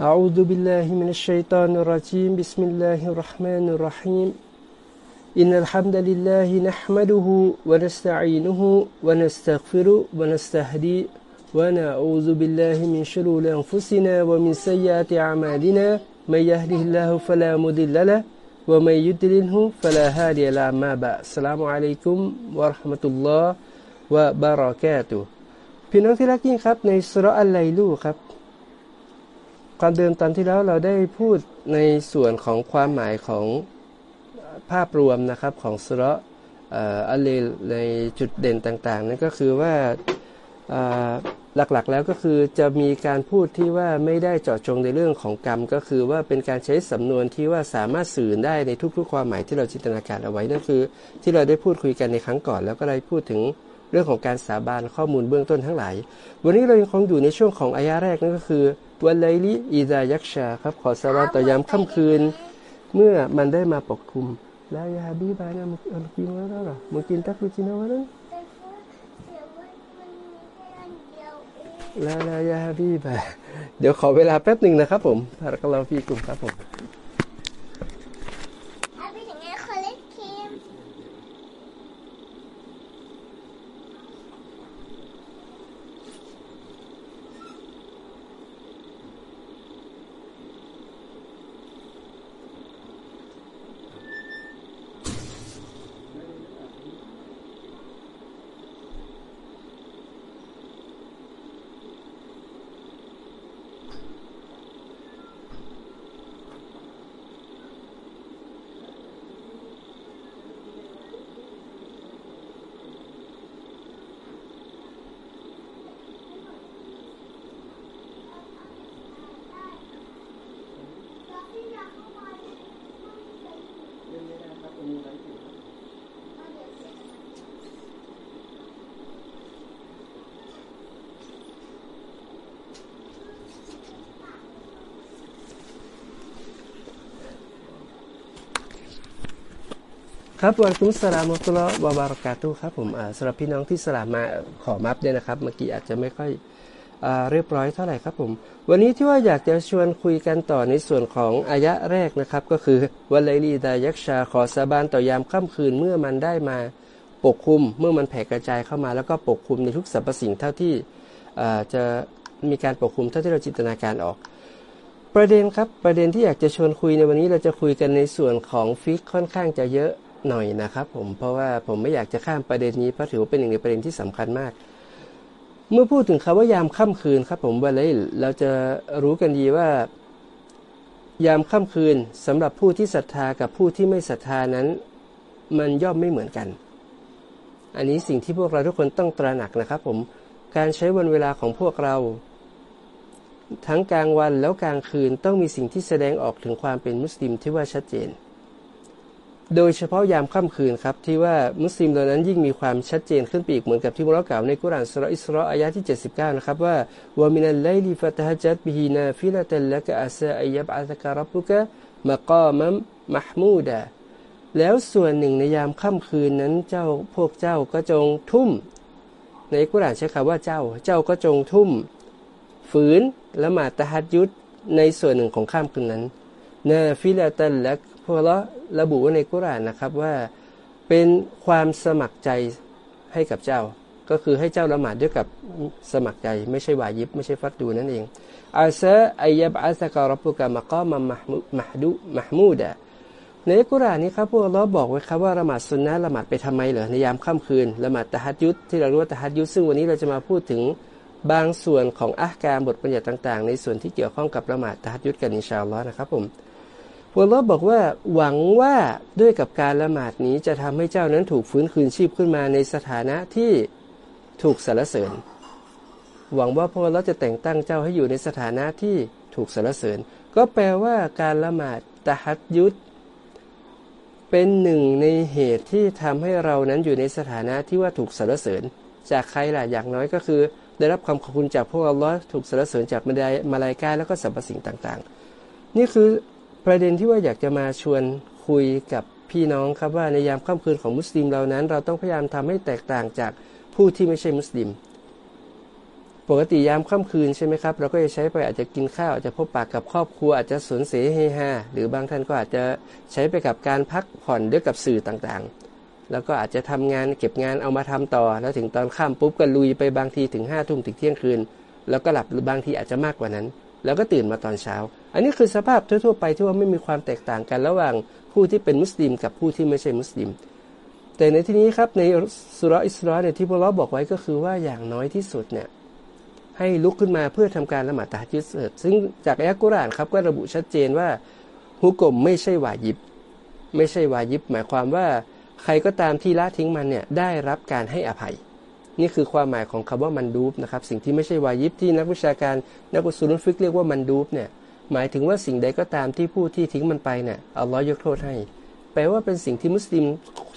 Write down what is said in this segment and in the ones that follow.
أعوذ بالله من الشيطان الرجيم بسم الله الرحمن الرحيم إن الحمد لله نحمده ونستعينه ونستغفره ونستهدي ونعوذ بالله من شرور أنفسنا ومن سيئات أعمالنا من يهده الله فلا مضل له ومن يضلله فلا هادي له ما بعد السلام عليكم ورحمة الله وبركاته พี่น้องที่รักยิ่งครับในสุรอัลไลลูครับ ความเดิมตอนที่แล้วเราได้พูดในส่วนของความหมายของภาพรวมนะครับของสุรอัลเลในจุดเด่นต่างๆ นั่นก็คือว่าหลักๆแล้วก็คือจะมีการพูดที่ว่าไม่ได้เจาะจงในเรื่องของกรรม ก็คือว่าเป็นการใช้สำนวนที่ว่าสามารถสื่อได้ในทุกๆ ความหมายที่เราจินตนาการเอาไว้นั่นคือ ที่เราได้พูดคุยกันในครั้งก่อน แล้วก็ได้พูดถึง เรื่องของการสาบานข้อมูลเบื้องต้นทั้งหลาย วันนี้เรายังคงอยู่ในช่วงของอายะแรกนั่นก็คือวันไลลิอิดายักษ์ชาครับขอสาบานต่อยามค่ำคืน เมื่อมันได้มาปกคลุมลายาฮบีบานะมุกินวะแล้วหรอมุกินตักลุจินวะนั้นลาลายาฮบีบาเดี๋ยวขอเวลาแป๊บหนึ่งนะครับผมพารักเราพี่กลุ่มครับผม ครับวันคุณสลามุตุลบาบารกาตุครับผมสำหรับพี่น้องที่สลามมาขอมับเนี่ยนะครับ เมื่อกี้อาจจะไม่ค่อยเรียบร้อยเท่าไหร่ครับผม วันนี้ที่ว่าอยากจะชวนคุยกันต่อในส่วนของอายะแรกนะครับ ก็คือวันไลลีดายักชาขอสาบานต่อยามค่ำคืนเมื่อมันได้มาปกคลุม เมื่อมันแผ่กระจายเข้ามา แล้วก็ปกคลุมในทุกสรรพสิ่งเท่าที่จะมีการปกคลุมเท่าที่เราจินตนาการออก ประเด็นครับประเด็นที่อยากจะชวนคุยในวันนี้เราจะคุยกันในส่วนของฟิกค่อนข้างจะเยอะ หน่อยนะครับผมเพราะว่าผมไม่อยากจะข้ามประเด็นนี้เพราะถือว่าเป็นหนึ่งในประเด็นที่สำคัญมาก เมื่อพูดถึงคำว่ายามค่ำคืนครับผมวันนี้เราจะรู้กันดีว่า ยามค่ำคืนสำหรับผู้ที่ศรัทธากับผู้ที่ไม่ศรัทธานั้น มันย่อมไม่เหมือนกัน อันนี้สิ่งที่พวกเราทุกคนต้องตระหนักนะครับ ผมการใช้วันเวลาของพวกเรา ทั้งกลางวันแล้วกลางคืนต้องมีสิ่งที่แสดงออกถึงความเป็นมุสลิมที่ว่าชัดเจน โดยเฉพาะยามค่ำคืนครับ ที่ว่ามุสลิมเหล่านั้นยิ่งมีความชัดเจนขึ้นไปอีกเหมือนกับที่มุลกล่าวในกุรานสุรอิสราอายะที่ 79 นะครับ ว่าومن الليل فتهجد به نافلة لك عسى أن يبعثك ربك مقاما محمودا แล้วส่วนหนึ่งในยามค่ำคืนนั้นเจ้าพวกเจ้าก็จงทุ่ม ในกุรานใช้คำว่าเจ้า เจ้าก็จงทุ่ม ฝืนละหมาดตะฮัดยุดในส่วนหนึ่งของข้ามคืนนั้นนาฟิลตัลละ พวกเราระบุไว้ในกุรานนะครับว่าเป็นความสมัครใจให้กับเจ้า ก็คือให้เจ้าละหมาดด้วยกับสมัครใจ ไม่ใช่วายิบ ไม่ใช่ฟัดดูนั่นเองอาซาอายบอัสกรบุกามะกอมมมหดุมหมูดะในกุรานนี้ครับพวกเราบอกไว้ครับว่าละหมาดสุนนะละหมาดไปทำไมเหรอในยามค่ำคืนละหมาดตะฮัดยุดที่เรารียกว่าตะฮัดยุดซึ่งวันนี้เราจะมาพูดถึงบางส่วนของอักการบทบัญญัติต่าง ๆ ในส่วนที่เกี่ยวข้องกับละหมาดตะฮัดยุดกันอินชาอัลลอฮ์นะครับผม อัลลอฮ์บอกว่าหวังว่าด้วยกับการละหมาดนี้จะทำให้เจ้านั้นถูกฟื้นคืนชีพขึ้นมาในสถานะที่ถูกสรรเสริญ หวังว่าพระองค์จะแต่งตั้งเจ้าให้อยู่ในสถานะที่ถูกสรรเสริญ ก็แปลว่าการละหมาดตะฮัดยุดเป็นหนึ่งในเหตุที่ทำให้เรานั้นอยู่ในสถานะที่ว่าถูกสรรเสริญ จากใครล่ะอย่างน้อยก็คือ ได้รับความขอบคุณจากพระองค์ถูกสรรเสริญจากมาลายกาแล้วก็สรรพสิ่งต่าง ๆ นี่คือ ประเด็นที่ว่าอยากจะมาชวนคุยกับพี่น้องครับว่าในยามค่ำคืนของมุสลิมเรานั้น เราต้องพยายามทำให้แตกต่างจากผู้ที่ไม่ใช่มุสลิม ปกติยามค่ำคืนใช่ไหมครับ เราก็จะใช้ไปอาจจะกินข้าวอาจจะพบปากกับครอบครัวอาจจะสนเสเฮฮาหรือบางท่านก็อาจจะใช้ไปกับการพักผ่อนด้วยกับสื่อต่างๆ แล้วก็อาจจะทำงานเก็บงานเอามาทำต่อ แล้วถึงตอนค่ำปุ๊บก็ลุยไปบางทีถึงห้าทุ่มถึงเที่ยงคืน แล้วก็หลับหรือบางทีอาจจะมากกว่านั้น แล้วก็ตื่นมาตอนเช้า อันนี้คือสภาพทั่วๆไปที่ว่าไม่มีความแตกต่างกันระหว่างผู้ที่เป็นมุสลิมกับผู้ที่ไม่ใช่มุสลิม แต่ในที่นี้ครับในสุรอิสราเนี่ยที่พวกเราบอกไว้ก็คือว่าอย่างน้อยที่สุดเนี่ยให้ลุกขึ้นมาเพื่อทำการละหมาดตะฮัจุดเสร็จซึ่งจากอัลกุรอานครับก็ระบุชัดเจนว่าฮุกกลมไม่ใช่วายิบ ไม่ใช่วายิบ หมายความว่าใครก็ตามที่ละทิ้งมันเนี่ยได้รับการให้อภัย นี่คือความหมายของคำว่ามันดูบนะครับสิ่งที่ไม่ใช่วายิบที่นักวิชาการนักอุสุลฟิกเรียกว่ามันดูบเนี่ยหมายถึงว่าสิ่งใดก็ตามที่ผู้ที่ทิ้งมันไปเนี่ยอัลลอฮ์ยกโทษให้ แปลว่าเป็นสิ่งที่มุสลิม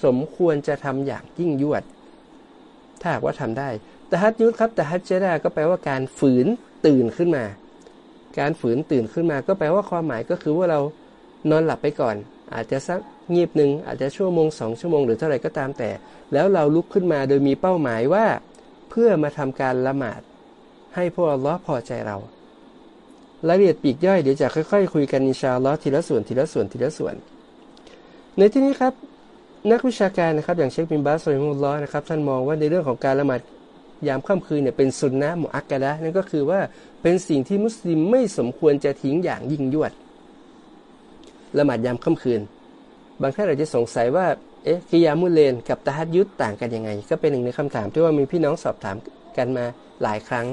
สมควรจะทำอย่างยิ่งยวด ถ้าหากว่าทำได้แตะฮัดยุดครับแตะฮัดเจดาก็แปลว่าการฝืนตื่นขึ้นมา การฝืนตื่นขึ้นมา ก็แปลว่าความหมายก็คือว่าเรานอนหลับไปก่อน อาจจะสัก งียบหนึ่งอาจจะชั่วโมงสองชั่วโมงหรือเท่าไหร่ก็ตามแต่ แล้วเราลุกขึ้นมาโดยมีเป้าหมายว่า เพื่อมาทำการละหมาด ให้พวกอัลลอฮ์พอใจเรารายละเอียดปีกย่อยเดี๋ยวจะค่อย ๆ คุยกันอินชาอัลลอฮ์ทีละส่วนทีละส่วนทีละส่วน ในที่นี้ครับนักวิชาการนะครับอย่างเชคบินบาสโซยมุลลอนะครับท่านมองว่าในเรื่องของการละหมาดยามค่ำคืนเนี่ยเป็นสุนนะมุอักกะดะนั่นก็คือว่าเป็นสิ่งที่มุสลิมไม่สมควรจะทิ้งอย่างยิ่งยวด ละหมาดยามค่ำคืน บางท่านอาจจะสงสัยว่า เอ๊ะกิยามุเลนกับตะฮัดยุดต่างกันยังไง ก็เป็นหนึ่งในคำถามที่ว่ามีพี่น้องสอบถามกันมาหลายครั้ง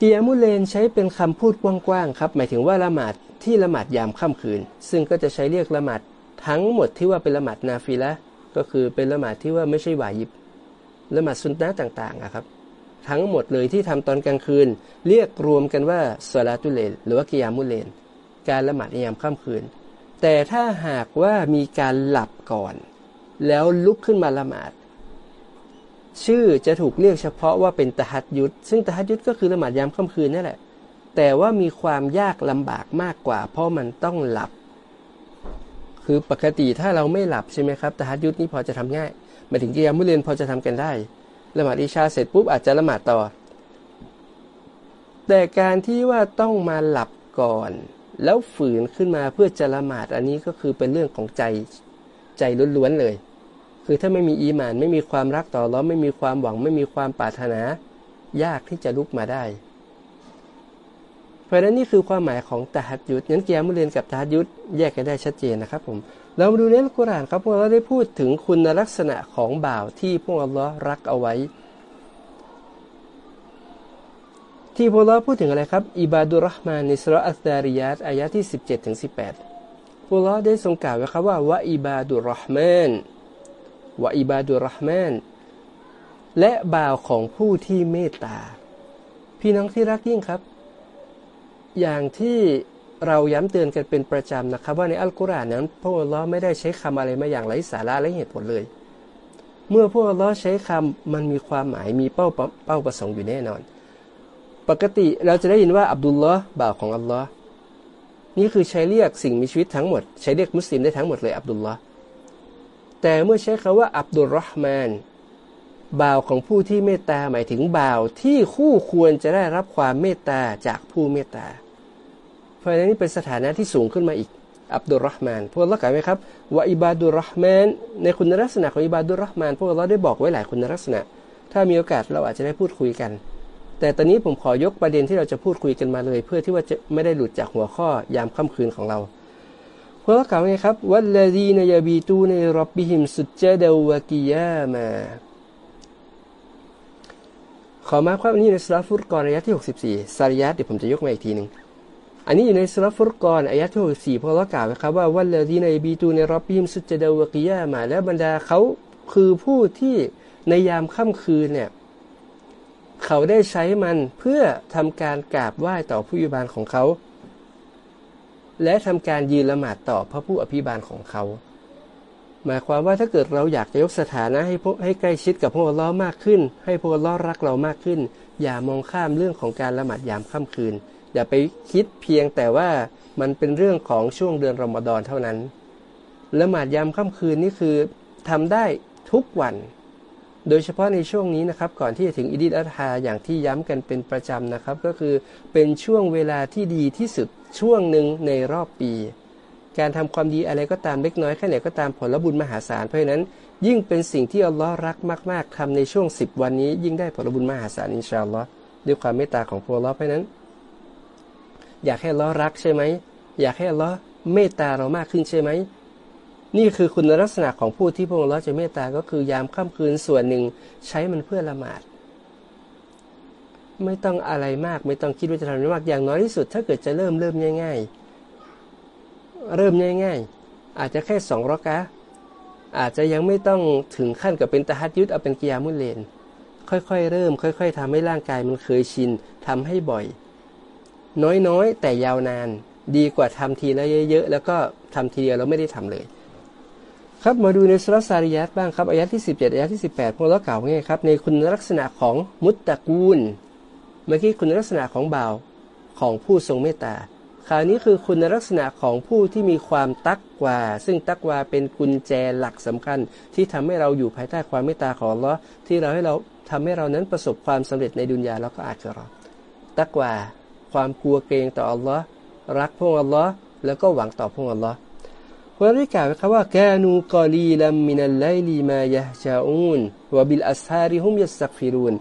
กิยามุเลนใช้เป็นคำพูดกว้างๆครับ หมายถึงว่าละหมาดที่ละหมาดยามค่ำคืน ซึ่งก็จะใช้เรียกละหมาดทั้งหมดที่ว่าเป็นละหมาดนาฟิละก็คือเป็นละหมาดที่ว่าไม่ใช่วายิบละหมาดสุนนะต่างๆนะครับ ทั้งหมดเลยที่ทำตอนกลางคืน เรียกรวมกันว่าสลาตุเลนหรือว่ากิยามุเลน การละหมาดในยามค่ำคืน แต่ถ้าหากว่ามีการหลับก่อน แล้วลุกขึ้นมาละหมาด ชื่อจะถูกเรียกเฉพาะว่าเป็นตะฮัดยุดซึ่งตะฮัดยุดก็คือละหมาดยามค่ำคืนนั่นแหละ แต่ว่ามีความยากลำบากมากกว่า เพราะมันต้องหลับ คือปกติถ้าเราไม่หลับใช่ไหมครับตะฮัดยุดนี่พอจะทำง่ายมาถึงกิยามุเลนพอจะทำกันได้ละหมาดอิชาเสร็จปุ๊บอาจจะละหมาดต่อ แต่การที่ว่าต้องมาหลับก่อน แล้วฝืนขึ้นมาเพื่อจะละหมาดอันนี้ก็คือเป็นเรื่องของใจใจล้วนๆเลย คือถ้าไม่มีอีมานไม่มีความรักต่อแล้วไม่มีความหวังไม่มีความปรารถนา ยากที่จะลุกมาได้ เพราะฉะนั้นนี่คือความหมายของตาฮัดยุดงั้นเกียร์มุเรียนกับตาฮัดยุดแยกกันได้ชัดเจนนะครับผมเรามาดูในอัลกุรอานครับพวกเราได้พูดถึงคุณลักษณะของบ่าวที่พวกอัลลอฮ์รักเอาไว้ ที่พวกเราพูดถึงอะไรครับ อิบาดุรห์มานในสุรอัสดาริยัตอายะที่ 17ถึง18พวกเราได้ทรงกล่าวไว้ครับว่าวะอิบาดุรห์มานวะอิบาดุรห์มานและบ่าวของผู้ที่เมตตา พี่น้องที่รักยิ่งครับ อย่างที่เราย้ำเตือนกันเป็นประจำนะครับ ว่าในอัลกุรอานนั้นพระองค์ไม่ได้ใช้คำอะไรมาอย่างไร้สาระและเหตุผลเลย เมื่อพวกเราใช้คำมันมีความหมายมีเป้าเป้าประสงค์อยู่แน่นอน ปกติเราจะได้ยินว่าอับดุลลอฮ์บ่าวของอัลลอฮ์นี่คือใช้เรียกสิ่งมีชีวิตทั้งหมด ใช้เรียกมุสลิมได้ทั้งหมดเลยอับดุลลอฮ์แต่เมื่อใช้คาว่าอับดุลรห์มานบ่าวของผู้ที่เมตตาหมายถึงบ่าวที่คู่ควรจะได้รับความเมตตาจากผู้เมตตา เพราะฉะนั้นนี่เป็นสถานะที่สูงขึ้นมาอีก อับดุลรห์มานพวกเรากล่าวไหมครับว่าอิบาดุลรห์มานในคุณลักษณะของอิบาดุลรห์มานพวกเราได้บอกไว้หลายคุณลักษณะ ถ้ามีโอกาสเราอาจจะได้พูดคุยกัน แต่ตอนนี้ผมขอยกประเด็นที่เราจะพูดคุยกันมาเลย เพื่อที่ว่าจะไม่ได้หลุดจากหัวข้อยามค่ำคืนของเราพวกเรากล่าวไงครับวัลลดีนยาบีตูในรับบิหิมสุดเจดากิยามาขอมาครับนี้ในสุรฟุตกรอายะที่ 64สาริยัตเดี๋ยวผมจะยกมาอีกทีหนึ่งอันนี้อยู่ในสุรฟุรกรอายะที่หกสี่พอเรากล่าวไว้ครับว่าวันลดีในบีตูในรับพิมสุดเจดากิยามาแล้วบรรดาเขาคือผู้ที่ในยามค่ำคืนเนี่ย เขาได้ใช้มันเพื่อทำการกราบไหว้ต่อผู้อิบานของเขา และทำการยืนละหมาดต่อพระผู้อภิบาลของเขา หมายความว่าถ้าเกิดเราอยากจะยกสถานะให้พวกให้ใกล้ชิดกับพวกล้อมากขึ้น ให้พวกล้อรักเรามากขึ้น อย่ามองข้ามเรื่องของการละหมาดยามค่ำคืน อย่าไปคิดเพียงแต่ว่ามันเป็นเรื่องของช่วงเดือนรอมฎอนเท่านั้นละหมาดยามค่ำคืนนี่คือทำได้ทุกวัน โดยเฉพาะในช่วงนี้นะครับก่อนที่จะถึงอิดิอัตฮาอย่างที่ย้ำกันเป็นประจำนะครับ ก็คือเป็นช่วงเวลาที่ดีที่สุดช่วงหนึ่งในรอบปี การทำความดีอะไรก็ตามเล็กน้อยแค่ไหนก็ตามผลบุญมหาศาลเพราะฉะนั้น ยิ่งเป็นสิ่งที่อัลลอฮ์รักมาก ๆทำในช่วง 10 วันนี้ ยิ่งได้ผลบุญมหาศาลอินชาอัลลอฮ์ด้วยความเมตตาของพระอัลลอเพราะนั้น อยากให้อัลลอฮ์รักใช่ไหมอยากให้อัลลอฮ์เมตตาเรามากขึ้นใช่ไหม นี่คือคุณลักษณะของผู้ที่พระองค์จะเมตตาก็คือยามค่ำคืนส่วนหนึ่งใช้มันเพื่อละหมาด ไม่ต้องอะไรมาก ไม่ต้องคิดว่าจะทำอะไรมากอย่างน้อยที่สุด ถ้าเกิดจะเริ่มเริ่มง่าย ๆ เริ่มง่าย ๆ อาจจะแค่สองรอกะอาจจะยังไม่ต้องถึงขั้นกับเป็นตะฮัดยุดเอาเป็นกิยามุเลน ค่อยๆ เริ่ม ค่อย ๆทำให้ร่างกายมันเคยชินทำให้บ่อย น้อยๆ แต่ยาวนาน ดีกว่าทำทีละเยอะ ๆ แล้วก็ทำทีเดียวแล้วไม่ได้ทำเลย ครับมาดูในสุรสาริยัตบ้างครับอายะที่ 17อายะที่ 18พวกเรากล่าวไงครับในคุณลักษณะของมุตตะกูล เมื่อกี้คุณลักษณะของบ่าวของผู้ทรงเมตตาคราวนี้คือคุณลักษณะของผู้ที่มีความตักกว่า ซึ่งตักว่าเป็นกุญแจหลักสำคัญ ที่ทำให้เราอยู่ภายใต้ความเมตตาของอัลลอฮ์ที่เราให้เราทำให้เรานั้นประสบความสำเร็จในดุนยาแล้วก็อาจจะรอตักว่าความกลัวเกรงต่ออัลลอฮ์รักพระองค์อัลลอฮ์แล้วก็หวังต่อพระองค์อัลลอฮ์ คนได้กล่าวไว้ครับว่าแกนูกอลีลัมมินัลไลลีมายะชาอูนوبالأسحار هم يستغفرون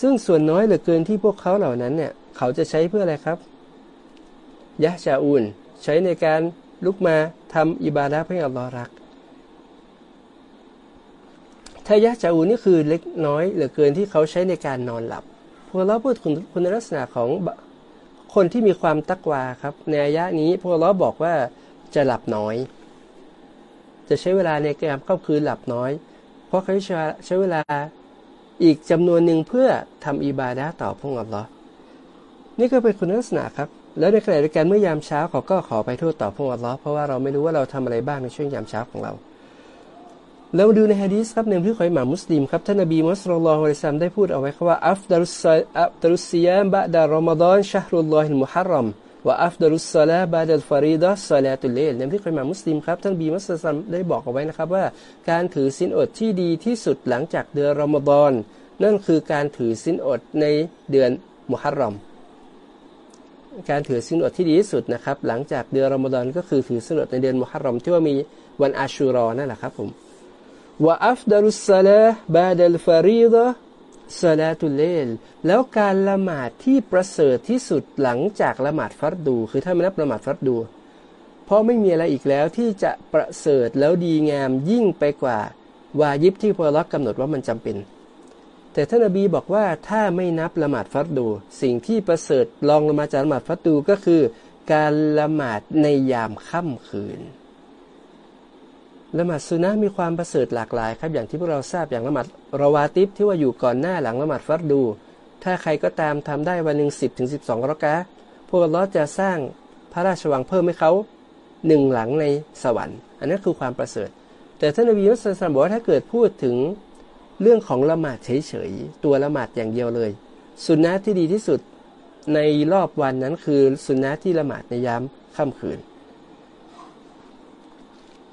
ซึ่งส่วนน้อยเหลือเกินที่พวกเขาเหล่านั้นเนี่ย เขาจะใช้เพื่ออะไรครับ يهجعون ใช้ในการลุกมาทำอิบาดะให้อัลลอฮ์รักถ้า يهجعون นี่คือเล็กน้อยเหลือเกินที่เขาใช้ในการนอนหลับ พวกเราพูดคุณคุณลักษณะของคนที่มีความตักวาครับ ในอายะนี้พวกเราบอกว่าจะหลับน้อย จะใช้เวลาในการค่ำคืนหลับน้อย เพราะเขาใช้เวลาอีกจำนวนหนึ่งเพื่อทำอิบาดะต่อพระองค์อัลลอฮ์นี่ก็เป็นคุณลักษณะครับ แล้วในขณะเดียวกันเมื่อยามเช้าเขาก็ขออภัยโทษต่อพระองค์อัลลอฮ์เพราะว่าเราไม่รู้ว่าเราทำอะไรบ้างในช่วงยามเช้าของเราแล้วมาดูในฮะดีษครับในบันทึกของอิหม่ามมุสลิมครับท่านนบีศ็อลลัลลอฮุอะลัยฮิวะซัลลัมได้พูดเอาไว้ครับว่าأفضل الصيام أفضل الصيام بعد رمضان شهر الله المحرم ว่าأفضل الصلاة بعد الفريضة صلاة الليل ในบันทึกของอิหม่ามมุสลิมครับท่านนบีศ็อลลัลลอฮุอะลัยฮิวะซัลลัมได้บอกเอาไว้นะครับว่า การถือศีลอดที่ดีที่สุดหลังจากเดือนรอมฎอนนั่นคือการถือศีลอดในเดือนมุฮัรรอมการถือศีลอดที่ดีที่สุดนะครับ หลังจากเดือนรอมฎอนก็คือถือศีลอดในเดือนมุฮัรรอมที่ว่ามีวันอาชูรอนั่นแหละครับผมว่าأفضل الصلاة بعد الفريضة صلاة الليلแล้วการละหมาดที่ประเสริฐที่สุดหลังจากละหมาดฟัดดู คือถ้าไม่นับละหมาดฟัดดู เพราะไม่มีอะไรอีกแล้วที่จะประเสริฐแล้วดีงามยิ่งไปกว่าวายิบที่พอรักกำหนดว่ามันจำเป็น แต่ท่านอบีบอกว่าถ้าไม่นับละหมาดฟัดดู สิ่งที่ประเสริฐลองละมาจากละหมาดฟัดดูก็คือ การละหมาดในยามค่ำคืน ละหมาดสุนะมีความประเสริฐหลากหลายครับอย่างที่พวกเราทราบอย่างละหมาดราวาติฟที่ว่าอยู่ก่อนหน้าหลังละหมาดฟัดดู ถ้าใครก็ตามทำได้วันหนึ่งสิบถึงสิบสองรอกะพวกเราจะสร้างพระราชวังเพิ่มให้เขาหนึ่งหลังในสวรรค์ อันนั้นคือความประเสริฐ แต่ท่านนบีมุสลิมบอกว่าถ้าเกิดพูดถึงเรื่องของละหมาดเฉยๆตัวละหมาดอย่างเดียวเลยสุนนะที่ดีที่สุดในรอบวันนั้นคือสุนนะที่ละหมาดในยามค่ำคืน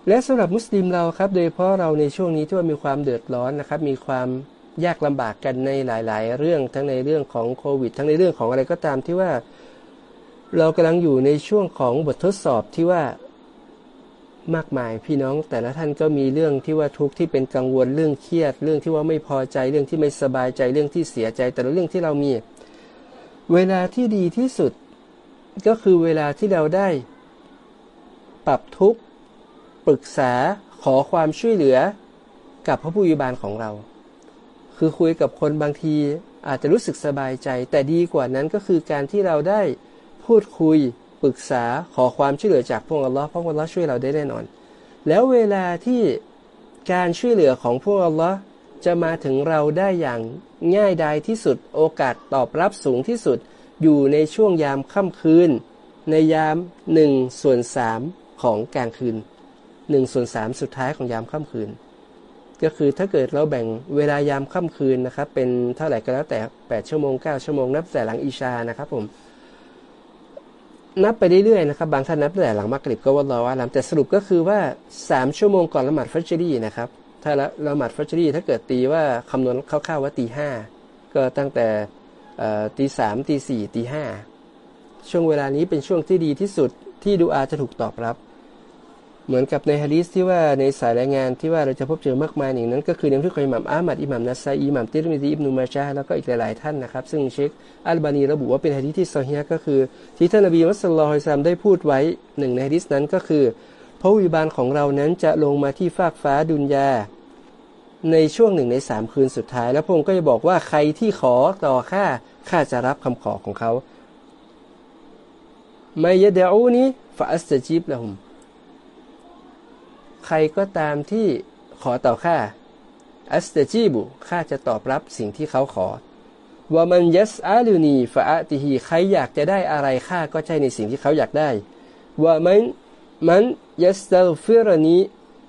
และสำหรับมุสลิมเราครับ โดยเพราะเราในช่วงนี้ที่ว่ามีความเดือดร้อนนะครับ มีความยากลำบากกันในหลาย ๆ เรื่องทั้งในเรื่องของโควิด ทั้งในเรื่องของอะไรก็ตามที่ว่า เรากำลังอยู่ในช่วงของบททดสอบที่ว่ามากมายพี่น้องแต่ละท่านก็มีเรื่องที่ว่าทุกข์ที่เป็นกังวลเรื่องเครียด เรื่องที่ว่าไม่พอใจเรื่องที่ไม่สบายใจเรื่องที่เสียใจ แต่ละเรื่องที่เรามี เวลาที่ดีที่สุด ก็คือเวลาที่เราได้ ปรับทุกข์ ปรึกษาขอความช่วยเหลือกับพระผู้ยุบาลของเรา คือคุยกับคนบางทีอาจจะรู้สึกสบายใจ แต่ดีกว่านั้นก็คือการที่เราได้พูดคุยปรึกษาขอความช่วยเหลือจากพระองค์อัลลอฮ์พระองค์อัลลอฮ์ช่วยเราได้แน่นอน แล้วเวลาที่การช่วยเหลือของพระองค์อัลลอฮ์จะมาถึงเราได้อย่างง่ายดายที่สุดโอกาสตอบรับสูงที่สุดอยู่ในช่วงยามค่ำคืน ในยามหนึ่งส่วนสามของกลางคืน หนึ่งส่วนสามสุดท้ายของยามค่ำคืน ก็คือถ้าเกิดเราแบ่งเวลายามค่ำคืนนะครับเป็นเท่าไหร่ก็แล้วแต่แปดชั่วโมงเก้าชั่วโมงนับแต่หลังอิชานะครับผมนับไปเรื่อยๆนะครับบางท่านนับแต่หลังมักริบก็ว่ารอว่าลำแต่สรุปก็คือว่าสามชั่วโมงก่อนละหมาดฟัจรีนะครับถ้าละละหมาดฟัจรีถ้าเกิดตีว่าคำนวณคร่าวๆว่าตีห้าก็ตั้งแต่ตีสามตีสี่ตีห้าช่วงเวลานี้เป็นช่วงที่ดีที่สุดที่ดูอาจะถูกตอบรับ เหมือนกับในฮะดีษที่ว่าในสายรายงานที่ว่าเราจะพบเจอมากมายอย่างนั้น ก็คือในที่เคยอิหม่ามอามัดอิหม่ามนัสไซอิหม่ามติรมิดีอิบนุมาจาแล้วก็อีกหลายๆท่านนะครับ ซึ่งเชคอัลบานีระบุว่าเป็นฮะดีษที่ซอฮีก็คือ ที่ท่านนบีมุสลิมฮอิสลามได้พูดไว้หนึ่งในฮะดีษนั้นก็คือพระวิบาลของเรานั้นจะลงมาที่ฟากฟ้าดุนยา ในช่วงหนึ่งในสามคืนสุดท้าย แล้วพระองค์ก็จะบอกว่าใครที่ขอต่อข้าข้าจะรับคำขอของเขาไม่ยเดอูนี้ฟาอัสตจีบละหุม ใครก็ตามที่ขอต่อข้าอัสตจีบุข้าจะตอบรับสิ่งที่เขาขอว่ามันยัสอาลูนีฟาอติฮีใครอยากจะได้อะไรข้าก็ใช่ในสิ่งที่เขาอยากได้ว่ามันมันยัสตัลฟิรนี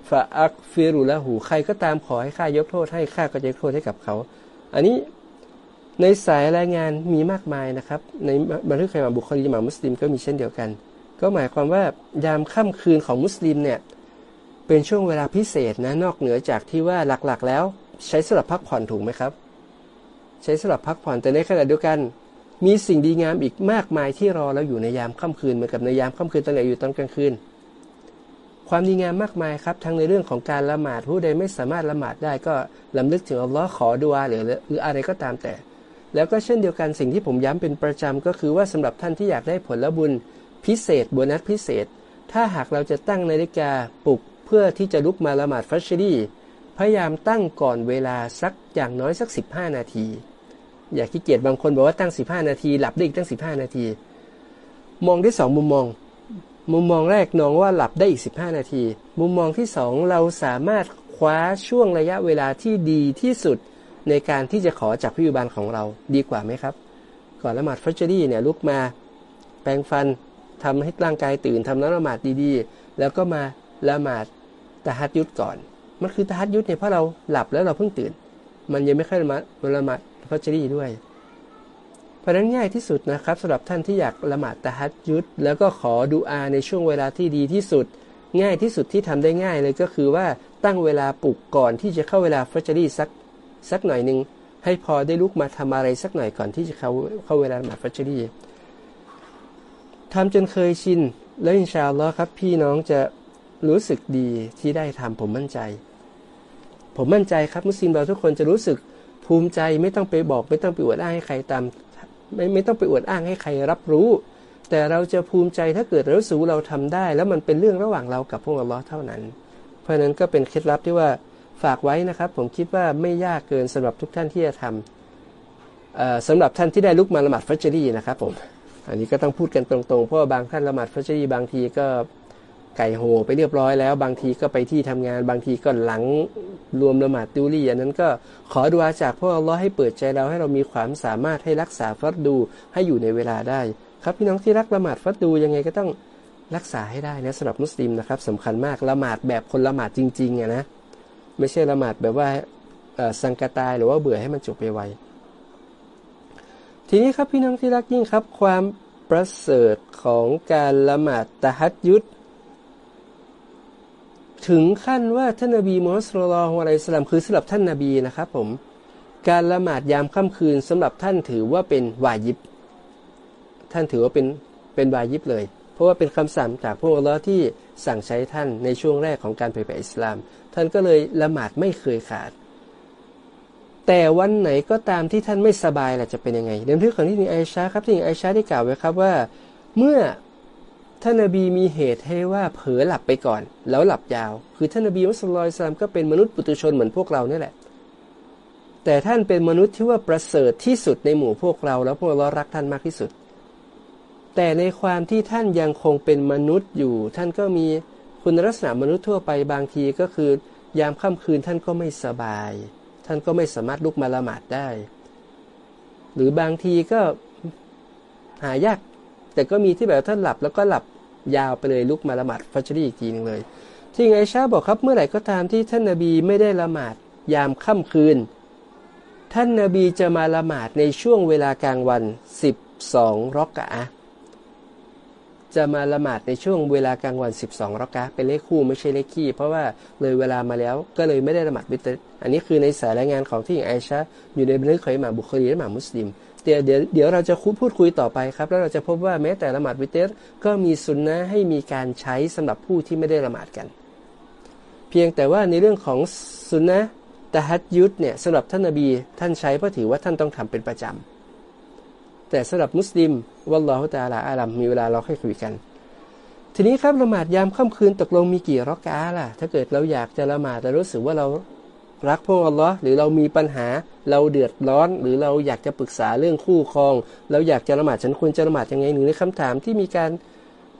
ฟาอักฟิรุละหูใครก็ตามขอให้ข้ายกโทษให้ข้าก็จะยกโทษให้กับเขา อันนี้ในสายรายงานมีมากมายนะครับ ในบันทึกข่าบุคคลีมามุสลิมก็มีเช่นเดียวกัน ก็หมายความว่ายามค่ำคืนของมุสลิมเนี่ย เป็นช่วงเวลาพิเศษนะนอกเหนือจากที่ว่าหลักๆ แล้วใช้สำหรับพักผ่อนถูกไหมครับ ใช้สำหรับพักผ่อนแต่ในขณะเดียวกัน มีสิ่งดีงามอีกมากมายที่รอเราอยู่ในยามค่ำคืนเหมือนกับในยามค่ำคืนตอนไหนอยู่ตอนกลางคืน ความดีงามมากมายครับทั้งในเรื่องของการละหมาดผู้ใดไม่สามารถละหมาดได้ก็ลำลึกถึงอัลลอฮ์ขอดุอาหรือหรืออะไรก็ตามแต่ แล้วก็เช่นเดียวกันสิ่งที่ผมย้ำเป็นประจำก็คือว่าสำหรับท่านที่อยากได้ผลบุญพิเศษโบนัสพิเศษ ถ้าหากเราจะตั้งนาฬิกาปลุก เพื่อที่จะลุกมาละหมาดฟัชรีพยายามตั้งก่อนเวลาสักอย่างน้อยสัก 15 นาที อย่าขี้เกียจบางคนบอกว่าตั้ง 15 นาที หลับได้อีกตั้ง 15 นาที มองได้สองมุมมอง มุมมองแรกน้องว่าหลับได้อีก 15 นาที มุมมองที่2เราสามารถคว้าช่วงระยะเวลาที่ดีที่สุดในการที่จะขอจากพิบาลของเราดีกว่าไหมครับ ก่อนละหมาดฟัจรีเนี่ยลุกมาแปรงฟันทำให้ร่างกายตื่นทำน้ำละหมาดดีๆ แล้วก็มาละหมาด ตะฮัดยุดก่อน มันคือตะฮัดยุดเนี่ยเพราะเราหลับแล้วเราเพิ่งตื่น มันยังไม่ค่อยละมาดละมาดฟัจรีด้วยราะนั้นง่ายที่สุดนะครับสำหรับท่านที่อยากละหมาดตะฮัดยุดแล้วก็ขอดูอาในช่วงเวลาที่ดีที่สุด ง่ายที่สุดที่ทำได้ง่ายเลยก็คือว่าตั้งเวลาปลุกก่อนที่จะเข้าเวลาฟัจรีสักสักหน่อยหนึ่งให้พอได้ลุกมาทำอะไรสักหน่อยก่อนที่จะเข้าเข้าเวลาละหมาดฟัจรีทำจนเคยชินแล้วอินชาอัลลอฮ์ครับพี่น้องจะ รู้สึกดีที่ได้ทำผมมั่นใจ ผมมั่นใจครับมุสลิมเราทุกคนจะรู้สึกภูมิใจไม่ต้องไปบอก ไม่ต้องไปอวดอ้างให้ใครตามไม่ไม่ต้องไปอวดอ้างให้ใครรับรู้ แต่เราจะภูมิใจถ้าเกิดเราสูเราทำได้ แล้วมันเป็นเรื่องระหว่างเรากับพวกอัลลอฮ์เท่านั้น เพราะนั้นก็เป็นเคล็ดลับที่ว่าฝากไว้นะครับ ผมคิดว่าไม่ยากเกินสำหรับทุกท่านที่จะทำสำหรับท่านที่ได้ลุกมาละหมาดฟัจรีนะครับผมอันนี้ก็ต้องพูดกันตรงๆ เพราะว่าบางท่านละหมาดฟัจรีบางทีก็ ไก่โหไปเรียบร้อยแล้ว บางทีก็ไปที่ทำงาน บางทีก็หลังรวมละหมาดดูรีอันนั้นก็ขอดูอาจากพวกอัลลอฮ์ให้เปิดใจเราให้เรามีความสามารถให้รักษาฟัดดูให้อยู่ในเวลาได้ ครับพี่น้องที่รักละหมาดฟัดดูยังไงก็ต้องรักษาให้ได้นะสำหรับมุสลิมนะครับสำคัญมากละหมาดแบบคนละหมาดจริงๆอะนะไม่ใช่ละหมาดแบบว่าสังกตายหรือว่าเบื่อให้มันจบไปไวทีนี้ครับพี่น้องที่รักยิ่งครับ ความประเสริฐของการละหมาดตะฮัดยุด ถึงขั้นว่าท่านนบีมุฮัมมัดสุลลัลฮวะลัยสลามคือสำหรับท่านนบีนะครับผมการละหมาดยามค่ำคืนสำหรับท่านถือว่าเป็นวายิบ ท่านถือว่าเป็นเป็นวายิบเลย เพราะว่าเป็นคำสั่งจากพระองค์ที่สั่งใช้ท่านในช่วงแรกของการเผยแผ่อิสลาม ท่านก็เลยละหมาดไม่เคยขาด แต่วันไหนก็ตามที่ท่านไม่สบายล่ะจะเป็นยังไงเดิมที่ของที่นี่ไอชาครับที่ไอชาได้กล่าวไว้ครับว่า เมื่อ ท่านนบีมีเหตุให้ว่าเผลอหลับไปก่อน แล้วหลับยาว คือท่านนบีมุสลิมก็เป็นมนุษย์ปุตุชนเหมือนพวกเราเนี่แหละ แต่ท่านเป็นมนุษย์ที่ว่าประเสริฐที่สุดในหมู่พวกเรา แล้วพวกเรารักท่านมากที่สุด แต่ในความที่ท่านยังคงเป็นมนุษย์อยู่ ท่านก็มีคุณลักษณะมนุษย์ทั่วไปบางทีก็คือ ยามค่ำคืนท่านก็ไม่สบาย ท่านก็ไม่สามารถลุกมาละหมาดได้ หรือบางทีก็หายาก แต่ก็มีที่แบบท่านหลับแล้วก็หลับยาวไปเลยลุกมาละหมาดฟัชรีอีกทีนึงเลย ที่ไงชาบอกครับเมื่อไหร่ก็ตามที่ท่านนาบีไม่ได้ละหมาดยามค่ำคืน ท่านนาบีจะมาละหมาดในช่วงเวลากลางวัน 12รอกกะจะมาละหมาดในช่วงเวลากลางวัน 12รักะเป็นเลขคู่ไม่ใช่เลขคี่เพราะว่าเลยเวลามาแล้วก็เลยไม่ได้ละหมาดวิตอันนี้คือในสายรายงานของที่ไอชาอยู่ในบันทึกของอิหม่ามบุคลีและอิหม่ามมุสลิม เดี๋ยวเดี๋ยวเดี๋ยวเราจะพูดคุยต่อไปครับ แล้วเราจะพบว่าแม้แต่ละหมาดวิเตรก็มีสุนนะให้มีการใช้สำหรับผู้ที่ไม่ได้ละหมาดกัน เพียงแต่ว่าในเรื่องของสุนนะตะฮัดยุดเนี่ยสำหรับท่านนบีท่านใช้เพราะถือว่าท่านต้องทำเป็นประจำแต่สำหรับมุสลิมวัลลอฮฺตาลาอาลัมมีเวลาเราค่อยคุยกัน ทีนี้ครับละหมาดยามค่ำคืนตกลงมีกี่รักาล่ะ ถ้าเกิดเราอยากจะละหมาดแต่รู้สึกว่าเรา รักพระอัลลอฮ์หรือเรามีปัญหาเราเดือดร้อน หรือเราอยากจะปรึกษาเรื่องคู่ครอง เราอยากจะละหมาดฉันควรจะละหมาดยังไงหนึ่งในคำถามที่มีการ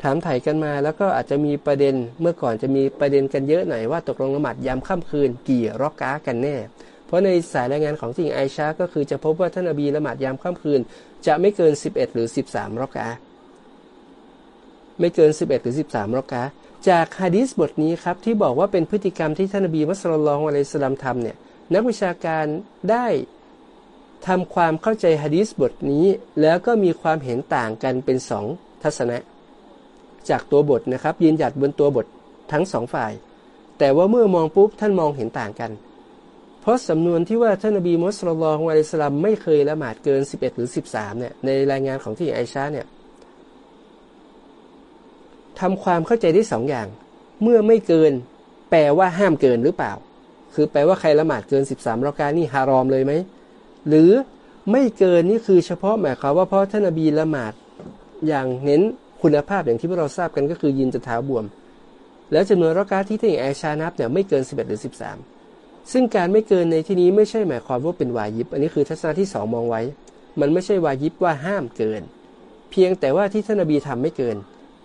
ถามถ่ายกันมา แล้วก็อาจจะมีประเด็นเมื่อก่อนจะมีประเด็นกันเยอะหน่อยว่าตกลงละหมาดยามค่ำคืนกี่รอกากันแน่ เพราะในสายรายงานของสิ่งไอชาก็คือจะพบว่าท่านอบีละหมาดยามค่ำคืน จะไม่เกิน 11 หรือ 13รอกาไม่เกิน 11 หรือ 13รอกา จากฮะดีษบทนี้ครับที่บอกว่าเป็นพฤติกรรมที่ท่านนบีมุสลิมอะลัยสลามทำเนี่ยนักวิชาการได้ทำความเข้าใจฮะดีษบทนี้ แล้วก็มีความเห็นต่างกันเป็นสองทัศนะ จากตัวบทนะครับยืนหยัดบนตัวบททั้งสองฝ่าย แต่ว่าเมื่อมองปุ๊บท่านมองเห็นต่างกัน เพราะสำนวนที่ว่าท่านนบีมุสลิมอะลัยสลามไม่เคยละหมาดเกิน 11 หรือ 13เนี่ยในรายงานของที่ไอชาเนี่ย ทำความเข้าใจได้สองอย่าง เมื่อไม่เกิน แปลว่าห้ามเกินหรือเปล่า คือแปลว่าใครละหมาดเกิน 13รากานี่ฮารอมเลยไหม หรือไม่เกินนี่คือเฉพาะหมายความว่าเพราะท่านอบีละหมาดอย่างเน้นคุณภาพอย่างที่พวกเราทราบกันก็คือยินจะเท้าบวม แล้วจำนวนรากาที่ท่านแอชานับเนี่ยไม่เกิน 11 หรือ 13 ซึ่งการไม่เกินในที่นี้ไม่ใช่หมายความว่าเป็นวายิบ อันนี้คือทัศนะที่สองมองไว้ มันไม่ใช่วายิบว่าห้ามเกิน เพียงแต่ว่าที่ท่านอบีทำไม่เกิน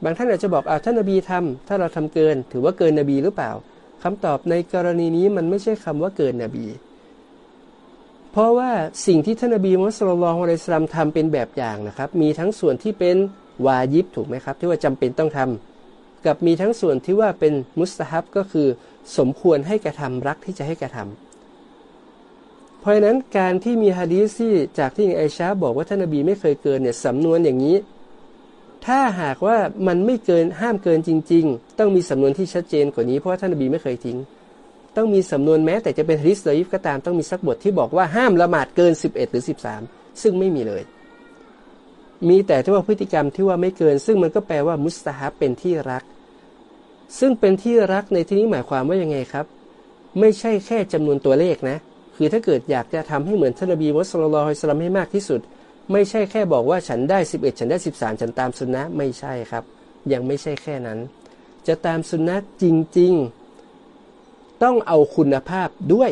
บางท่านอาจจะบอกอ่าท่านนบีทำถ้าเราทำเกิน ถือว่าเกินนบีหรือเปล่าคำตอบในกรณีนี้มันไม่ใช่คำว่าเกินนบี เพราะว่าสิ่งที่ท่านนบีมุสลิมลองอะลัยสลามทำเป็นแบบอย่างนะครับ มีทั้งส่วนที่เป็นวายิบถูกไหมครับ ที่ว่าจำเป็นต้องทำกับมีทั้งส่วนที่ว่าเป็นมุสฮับก็คือ สมควรให้กระทำรักที่จะให้กระทำเพราะฉะนั้นการที่มีฮะดีซี่จากที่ไอชาบอกว่าท่านนบีไม่เคยเกินเนี่ยสำนวนอย่างนี้ ถ้าหากว่ามันไม่เกินห้ามเกินจริง ๆ ต้องมีสำนวนที่ชัดเจนกว่านี้เพราะว่าท่านนบีไม่เคยทิ้ง ต้องมีสำนวนแม้แต่จะเป็นฮริสเลฟก็ตามต้องมีสักบทที่บอกว่าห้ามละหมาดเกิน 11 หรือ 13 ซึ่งไม่มีเลย มีแต่ที่ว่าพฤติกรรมที่ว่าไม่เกิน ซึ่งมันก็แปลว่ามุสตาฮับเป็นที่รัก ซึ่งเป็นที่รักในที่นี้หมายความว่ายังไงครับ ไม่ใช่แค่จำนวนตัวเลขนะ คือถ้าเกิดอยากจะทำให้เหมือนท่านนบีมุสลิมฮอิสลามให้มากที่สุด ไม่ใช่แค่บอกว่าฉันได้ 11 ฉันได้ 13 ฉันตามสุนนะไม่ใช่ครับ ยังไม่ใช่แค่นั้น จะตามสุนนะจริง ๆ ต้องเอาคุณภาพด้วย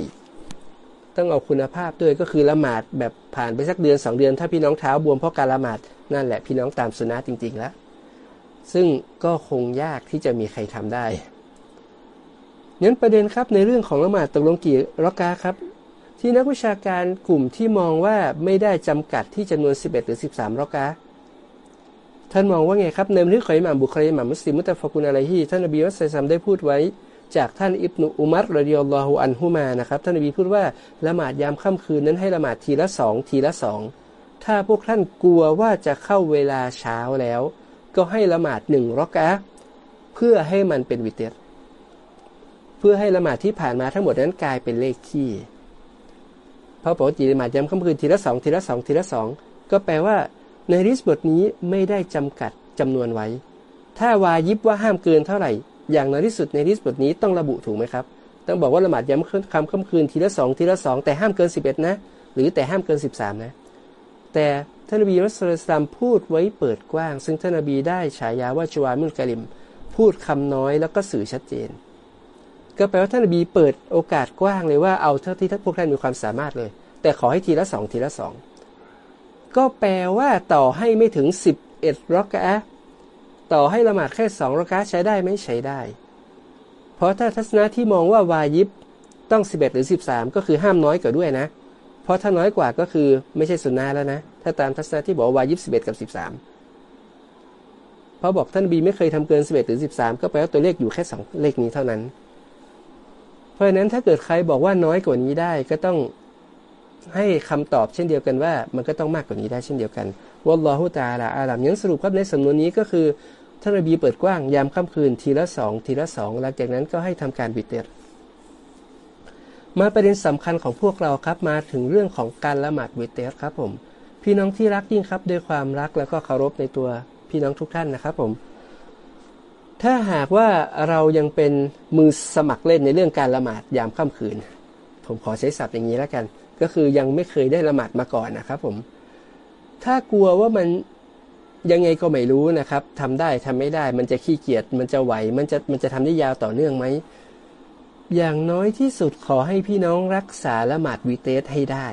ต้องเอาคุณภาพด้วยก็คือละหมาดแบบผ่านไปสักเดือนสองเดือน ถ้าพี่น้องเท้าบวมเพราะการละหมาดนั่นแหละพี่น้องตามสุนนะจริง ๆ แล้ว ซึ่งก็คงยากที่จะมีใครทำได้งั้นประเด็นครับในเรื่องของละหมาดตกลงกี่รักาครับ ที่นักวิชาการกลุ่มที่มองว่าไม่ได้จำกัดที่จำนวน 11 หรือ 13รอกาท่านมองว่าไงครับในบันทึกของอิหม่ามบุคลีอิหม่ามมุสลิมมุตฟะกุนอะไรที่ท่านนบีมุสลิมได้พูดไว้ จากท่านอิบนุอุมัรรดิยัลลอฮุอันฮุมานะครับท่านนบีพูดว่าละหมาดยามค่ำคืนนั้นให้ละหมาดทีละสองทีละสองถ้าพวกท่านกลัวว่าจะเข้าเวลาเช้าแล้ว ก็ให้ละหมาดหนึ่งรอกะเพื่อให้มันเป็นวิเตรเพื่อให้ละหมาดที่ผ่านมาทั้งหมดนั้นกลายเป็นเลขขี้ เพราะปกติหมาดยามค่ำคืนทีละสองทีละสองทีละสองก็แปลว่า ในริสบทนี้ไม่ได้จำกัดจำนวนไว้ ถ้าวายิบว่าห้ามเกินเท่าไหร่ อย่างน้อยที่สุดในริสบทนี้ต้องระบุถูกไหมครับ ต้องบอกว่าละหมาดยามคำค่ำคืนทีละสองทีละสองแต่ห้ามเกินสิบเอ็ดนะ หรือแต่ห้ามเกินสิบสามนะ แต่ท่านนบีมุสลิมพูดไว้เปิดกว้าง ซึ่งท่านนบีได้ฉายาว่าจวามุลกะลิม พูดคำน้อยแล้วก็สื่อชัดเจน ก็แปลว่าท่านนบีเปิดโอกาสกว้างเลยว่าเอาเท่าที่ท่านพวกท่านมีความสามารถเลย แต่ขอให้ทีละสองทีละสองก็แปลว่าต่อให้ไม่ถึงสิบเอ็ดรักะต่อให้ละหมาดแค่สองรักะใช้ได้ไม่ใช้ได้ เพราะถ้าทัศนะที่มองว่าวายิบต้องสิบเอ็ดหรือสิบสามก็คือห้ามน้อยกว่าด้วยนะ เพราะถ้าน้อยกว่าก็คือไม่ใช่สุนนะแล้วนะ ถ้าตามทัศนะที่บอกวายิบสิบเอ็ดกับสิบสามเพราะบอกท่านบีไม่เคยทำเกินสิบเอ็ดหรือสิบสามก็แปลว่าตัวเลขอยู่แค่สองเลขนี้เท่านั้น ราะฉะนั้นถ้าเกิดใครบอกว่าน้อยกว่านี้ได้ก็ต้องให้คำตอบเช่นเดียวกันว่า มันก็ต้องมากกว่านี้ได้เช่นเดียวกันวัลลอฮุตาลาอาลัมยังสรุปครับในสำนวนนี้ก็คือท่านนบีเปิดกว้างยามค่ำคืนทีละสองทีละสองหลังจากนั้นก็ให้ทำการวิเตรมาประเด็นสำคัญของพวกเราครับมาถึงเรื่องของการละหมาดวิเตรครับผมพี่น้องที่รักยิ่งครับด้วยความรักแล้วก็เคารพในตัวพี่น้องทุกท่านนะครับผม ถ้าหากว่าเรายังเป็นมือสมัครเล่นในเรื่องการละหมาดยามค่ำคืน ผมขอใช้ศัพท์อย่างนี้แล้วกัน ก็คือยังไม่เคยได้ละหมาดมาก่อนนะครับผม ถ้ากลัวว่ามันยังไงก็ไม่รู้นะครับทำได้ทำไม่ได้ มันจะขี้เกียจมันจะไหว มันจะมันจะทำได้ยาวต่อเนื่องไหมอย่างน้อยที่สุดขอให้พี่น้องรักษาละหมาดวีเตสให้ได้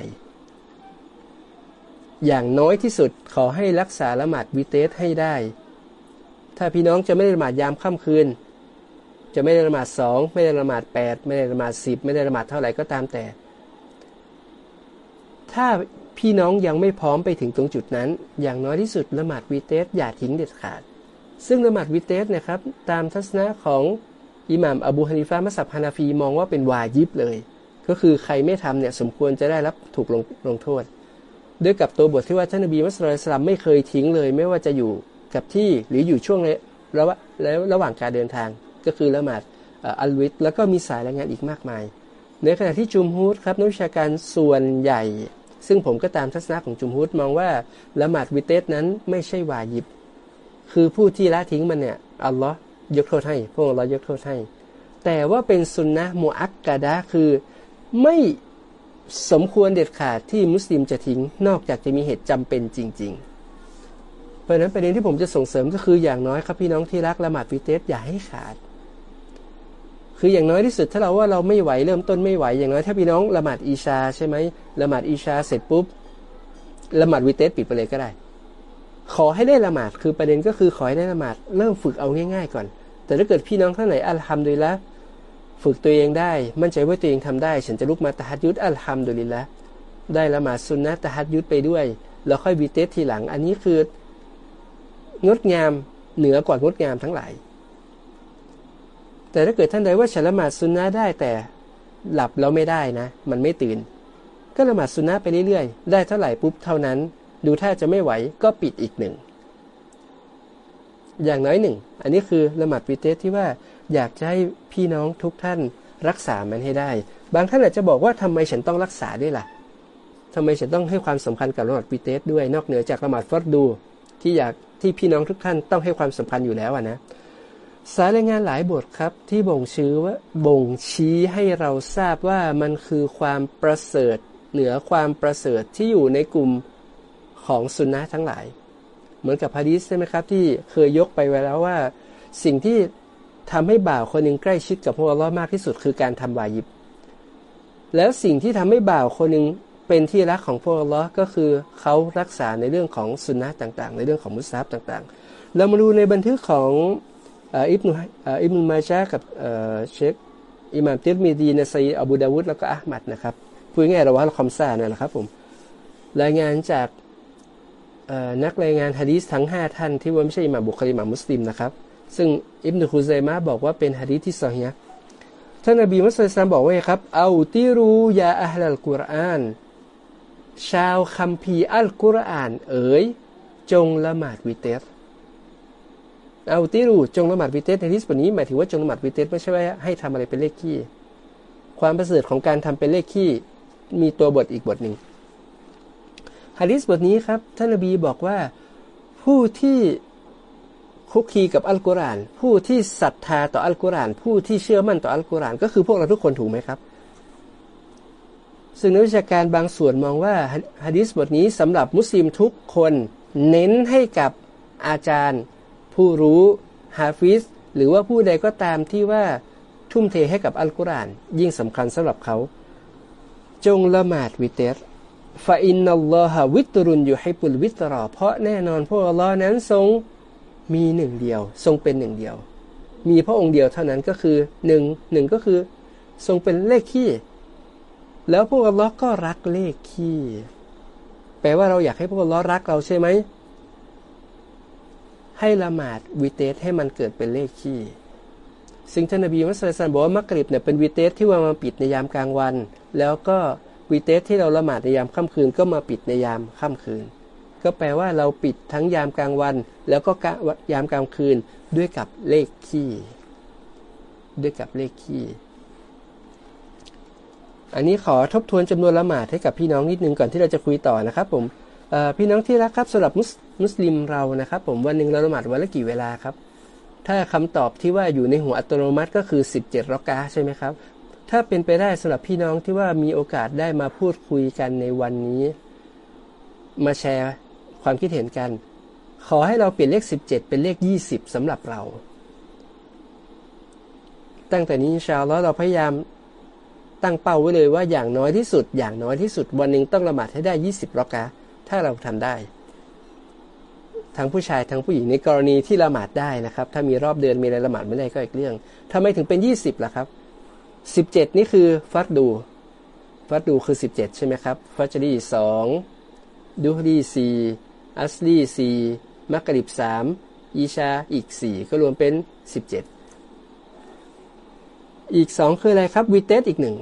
อย่างน้อยที่สุดขอให้รักษาละหมาดวีเตสให้ได้ ถ้าพี่น้องจะไม่ได้ละหมาดยามค่ำคืน จะไม่ได้ละหมาดสองไม่ได้ละหมาดแปดไม่ได้ละหมาดสิบไม่ได้ละหมาดเท่าไหร่ก็ตามแต่ ถ้าพี่น้องยังไม่พร้อมไปถึงตรงจุดนั้น อย่างน้อยที่สุดละหมาดวีเตสอย่าทิ้งเด็ดขาด ซึ่งละหมาดวีเตสนะครับตามทัศนะของอิหม่ามอบูฮานิฟะมัสับฮานาฟีมองว่าเป็นวายิบเลย ก็คือใครไม่ทำเนี่ยสมควรจะได้รับถูกลงลงโทษ ด้วยกับตัวบทที่ว่าท่านนบีมุสลิมไม่เคยทิ้งเลย ไม่ว่าจะอยู่ กับที่หรืออยู่ช่วงระหว่างระหว่างการเดินทาง ก็คือละหมาดอัลวิตแล้วก็มีสายรายงานอีกมากมาย ในขณะที่จุมฮุดครับนักวิชาการส่วนใหญ่ ซึ่งผมก็ตามทัศนะของจุมฮุดมองว่าละหมาดวิเตสนั้นไม่ใช่วายิบ คือผู้ที่ละทิ้งมันเนี่ยอัลลอฮ์ยกโทษให้พวกเรายกโทษให้ แต่ว่าเป็นสุนนะมูอักกะดะคือไม่สมควรเด็ดขาดที่มุสลิมจะทิ้งนอกจากจะมีเหตุจำเป็นจริง ๆ เพราะนั้นประเด็นที่ผมจะส่งเสริมก็คืออย่างน้อยครับพี่น้องที่รักละหมาดวิเตสอย่าให้ขาด คืออย่างน้อยที่สุดถ้าเราว่าเราไม่ไหวเริ่มต้นไม่ไหวอย่างน้อยถ้าพี่น้องละหมาดอีชาใช่ไหมละหมาดอีชาเสร็จปุ๊บละหมาดวิเตสปิดไปเลยก็ได้ ขอให้ได้ละหมาดคือประเด็นก็คือขอให้ได้ละหมาดเริ่มฝึกเอาง่าย ๆ ก่อน แต่ถ้าเกิดพี่น้องท่านไหนอัลฮัมดุลิละฝึกตัวเองได้ มั่นใจว่าตัวเองทำได้ ฉันจะลุกมาตะฮัดยุดอัลฮัมดุลิละได้ละหมาดสุนนะตะฮัดยุดไปด้วยแล้วค่อยบีเตสทีหลัง อันนี้คือ งดงามเหนือกว่างดงามทั้งหลาย แต่ถ้าเกิดท่านใดว่าฉันละหมาดสุนนะได้แต่หลับแล้วไม่ได้นะ มันไม่ตื่น ก็ละหมาดสุนนะไปเรื่อยๆ ได้เท่าไหร่ปุ๊บเท่านั้น ดูถ้าจะไม่ไหวก็ปิดอีกหนึ่ง อย่างน้อยหนึ่ง อันนี้คือละหมาดวิเตสที่ว่าอยากจะให้พี่น้องทุกท่านรักษามันให้ได้ บางท่านอาจจะบอกว่าทำไมฉันต้องรักษาด้วยล่ะทำไมฉันต้องให้ความสำคัญกับละหมาดวิเตสด้วย นอกเหนือจากละหมาดฟัดดู ที่อยาก ที่พี่น้องทุกท่านต้องให้ความสำคัญอยู่แล้วนะสายรายงานหลายบทครับที่บ่งชี้ว่าบ่งชี้ให้เราทราบว่ามันคือความประเสริฐเหนือความประเสริฐที่อยู่ในกลุ่มของสุนนะทั้งหลาย เหมือนกับฮะดีสใช่ไหมครับ ที่เคยยกไปไว้แล้วว่า สิ่งที่ทำให้บ่าวคนหนึ่งใกล้ชิดกับพระองค์มากที่สุดคือการทำวายิบ แล้วสิ่งที่ทำให้บ่าวคนหนึ่ง เป็นที่รักของพระองค์ก็คือเขารักษาในเรื่องของสุนนะต่างๆ ในเรื่องของมุสลิมต่างๆ เรามาดูในบันทึกของอิบนุอิบนุมาชากับเชคอิหม่ามติรมีดีในไซอบูดาวุดแล้วก็อัลมัดนะครับพูดง่ายๆเราว่าคอมซาเนี่ยแหละครับผมรายงานจากนักรายงานฮะดีสทั้ง 5 ท่านที่ว่าไม่ใช่อิหม่ามบุคลิมามุสลิมนะครับ ซึ่งอิบนุคุซัยมะบอกว่าเป็นฮะดีสที่ซอฮียท่านนบีมุสลิมบอกว่าครับเอาติรูยาอัลลกุรอาน ชาวคัมภีร์อัลกุรอานเอ๋ย จงละหมาดวิเตสเอาติรูจงละหมาดวิเตสในที่สุดนี้หมายถึงว่าจงละหมาดวิเตสไม่ใช่ว่าให้ทำอะไรเป็นเลขขี้ ความประเสริฐของการทำเป็นเลขขี้ มีตัวบทอีกบทหนึ่งฮะดิษบทนี้ครับท่านนบีบอกว่าผู้ที่คุกคีกับอัลกุรอานผู้ที่ศรัทธาต่ออัลกุรอานผู้ที่เชื่อมั่นต่ออัลกุรอานก็คือพวกเราทุกคนถูกไหมครับ ซึ่งนักวิชาการบางส่วนมองว่าฮะดิษบทนี้สำหรับมุสลิมทุกคนเน้นให้กับอาจารย์ ผู้รู้ฮาฟิสหรือว่าผู้ใดก็ตามที่ว่าทุ่มเทให้กับอัลกุรอานยิ่งสำคัญสำหรับเขา จงละหมาดวิเตรฟาอินนัลลอฮะวิตรุนอยู่ให้ปุลวิตรอ เพราะแน่นอนพระอัลลอฮ์นั้นทรงมีหนึ่งเดียว ทรงเป็นหนึ่งเดียว มีพระองค์เดียวเท่านั้นก็คือหนึ่งหนึ่งก็คือ ทรงเป็นเลขขี้ แล้วพระอัลลอฮ์ก็รักเลขขี้ แปลว่าเราอยากให้พระอัลลอฮ์รักเราใช่ไหม ให้ละหมาดวิเตสให้มันเกิดเป็นเลขขี้ซึ่งท่านนบีมุสลิมบอกว่ามักริบเนี่ยเป็นวิเตสที่วางมาปิดในยามกลางวัน แล้วก็วีเตสที่เราละหมาดในยามค่ำคืนก็มาปิดในยามค่ำคืน ก็แปลว่าเราปิดทั้งยามกลางวัน แล้วก็ยามกลางคืนด้วยกับเลขคี่ด้วยกับเลขคี่ อันนี้ขอทบทวนจำนวนละหมาดให้กับพี่น้องนิดนึงก่อนที่เราจะคุยต่อนะครับผมพี่น้องที่รักครับสำหรับมุสลิมเรานะครับ ผมวันหนึ่งเราละหมาดวันละกี่เวลาครับ ถ้าคำตอบที่ว่าอยู่ในหัวอัตโนมัติก็คือ 17รักาใช่ไหมครับ ถ้าเป็นไปได้สำหรับพี่น้องที่ว่ามีโอกาสได้มาพูดคุยกันในวันนี้ มาแชร์ความคิดเห็นกัน ขอให้เราเปลี่ยนเลข 17 เป็นเลข 20สำหรับเรา ตั้งแต่นี้ชาวแล้วเราพยายาม ตั้งเป้าไว้เลยว่าอย่างน้อยที่สุด อย่างน้อยที่สุด วันหนึ่งต้องละหมาดให้ได้ 20รักาถ้าเราทำได้ ทั้งผู้ชายทั้งผู้หญิงในกรณีที่ละหมาดได้นะครับ ถ้ามีรอบเดือนมีอะไรละหมาดไม่ได้ก็อีกเรื่องทำไมถึงเป็น 20ล่ะครับ17 นี่คือฟัดดูฟัดดูคือ 17 ใช่ไหมครับฟัจรีสองดูฮรีสี่อัสลีสี่มักกะริบสามอิชาอีกสี่ก็รวมเป็น 17 อีก 2 คืออะไรครับวิเตรอีกหนึ่ง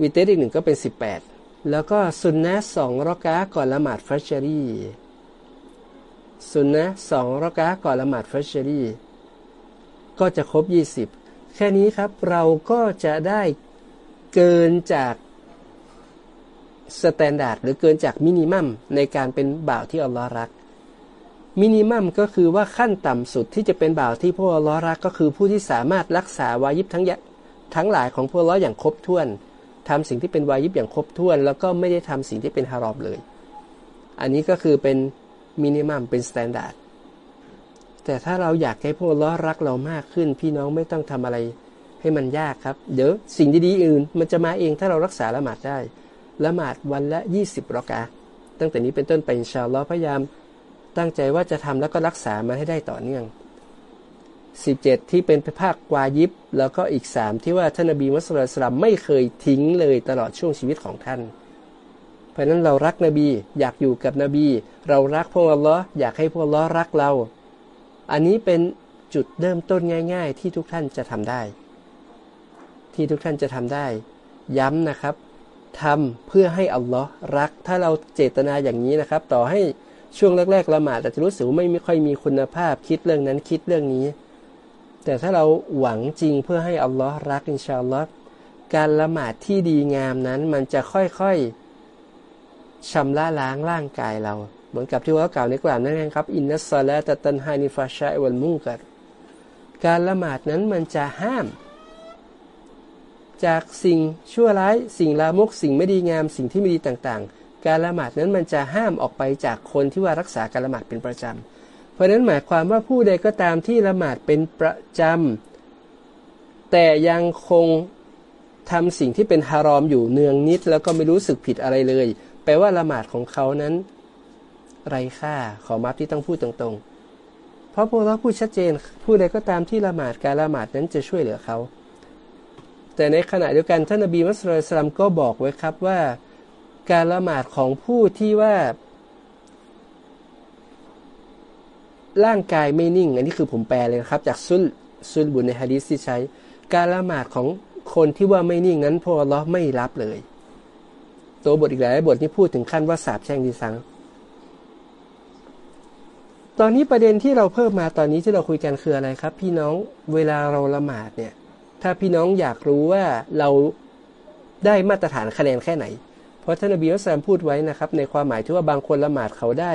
วิเตรอีกหนึ่งก็เป็น 18 แล้วก็สุนนะสองรอกาก่อนละหมาดฟัชรีสุนนะสองรอกาก่อนละหมาดฟัชอรี่ก็จะครบ 20 แค่นี้ครับเราก็จะได้เกินจาก standard หรือเกินจาก minimumในการเป็นบ่าวที่อัลลอฮ์รัก minimum ก็คือว่าขั้นต่ำสุดที่จะเป็นบ่าวที่พวกอัลลอฮ์รักก็คือผู้ที่สามารถรักษาวายิบทั้ง ทั้งหลายของพวกอัลลอฮ์อย่างครบถ้วนทำสิ่งที่เป็นวายิบอย่างครบถ้วน แล้วก็ไม่ได้ทำสิ่งที่เป็นฮารอมเลย อันนี้ก็คือเป็น minimum เป็น standard แต่ถ้าเราอยากให้พระองค์อัลลอฮ์รักเรามากขึ้น พี่น้องไม่ต้องทำอะไรให้มันยากครับ เดี๋ยวสิ่งดีๆอื่น มันจะมาเองถ้าเรารักษาละหมาดได้ละหมาดวันละ 20รอกาตั้งแต่นี้เป็นต้นไปอินชาอัลลอฮ์พยายามตั้งใจว่าจะทำแล้วก็รักษามันให้ได้ต่อเนื่อง 17 ที่เป็นภาควายิบ แล้วก็อีก 3 ที่ว่าท่านนบีมุสลิมไม่เคยทิ้งเลยตลอดช่วงชีวิตของท่าน เพราะนั้นเรารักนบีอยากอยู่กับนบี เรารักพวกอัลลอฮ์อยากให้พวกอัลลอฮ์รักเรา อันนี้เป็นจุดเริ่มต้นง่าย ๆ ที่ทุกท่านจะทำได้ ที่ทุกท่านจะทำได้ ย้ำนะครับทำเพื่อให้อัลลอฮ์รัก ถ้าเราเจตนาอย่างนี้นะครับ ต่อให้ช่วงแรกๆละหมาดอาจจะรู้สึกว่ไม่ค่อยมีคุณภาพ คิดเรื่องนั้นคิดเรื่องนี้ แต่ถ้าเราหวังจริงเพื่อให้อัลลอฮ์รักอินชาอัลลอฮ์การละหมาดที่ดีงามนั้น มันจะค่อยๆชำระล้างร่างกายเรา เหมือนกับที่ว่าเก่าวในกล่าวนั่นเองครับ อินนัสซาลาตตันฮานิฟาชาอวัลมุงกัดการละหมาดนั้นมันจะห้าม จากสิ่งชั่วร้าย สิ่งลามกสิ่งไม่ดีงามสิ่งที่ไม่ดีต่างๆ การละหมาดนั้นมันจะห้ามออกไปจากคนที่ว่ารักษาการละหมาดเป็นประจำ เพราะนั้นหมายความว่าผู้ใดก็ตามที่ละหมาดเป็นประจำแต่ยังคงทำสิ่งที่เป็นฮารอมอยู่เนืองนิด แล้วก็ไม่รู้สึกผิดอะไรเลย แปลว่าละหมาดของเขานั้น ไรค่าขอมาที่ต้องพูดตรงๆ เพราะพวกเราพูดชัดเจน ผู้ใดก็ตามที่ละหมาดการละหมาดนั้นจะช่วยเหลือเขา แต่ในขณะเดียวกันท่านนบีมุสลิมก็บอกไว้ครับว่า การละหมาดของผู้ที่ว่า ร่างกายไม่นิ่ง อันนี้คือผมแปลเลยนะครับ จากซุลซุลบุญในฮะดิษที่ใช้ การละหมาดของคนที่ว่าไม่นิ่งนั้นพวกเราไม่รับเลย ตัวบทอีกหลายบทนี้พูดถึงขั้นว่าสาบแช่งดีสัง ตอนนี้ประเด็นที่เราเพิ่มมาตอนนี้ที่เราคุยกันคืออะไรครับ พี่น้องเวลาเราละหมาดเนี่ย ถ้าพี่น้องอยากรู้ว่าเราได้มาตรฐานคะแนนแค่ไหน เพราะท่านอบีอัสลามพูดไว้นะครับ ในความหมายที่ว่าบางคนละหมาดเขาได้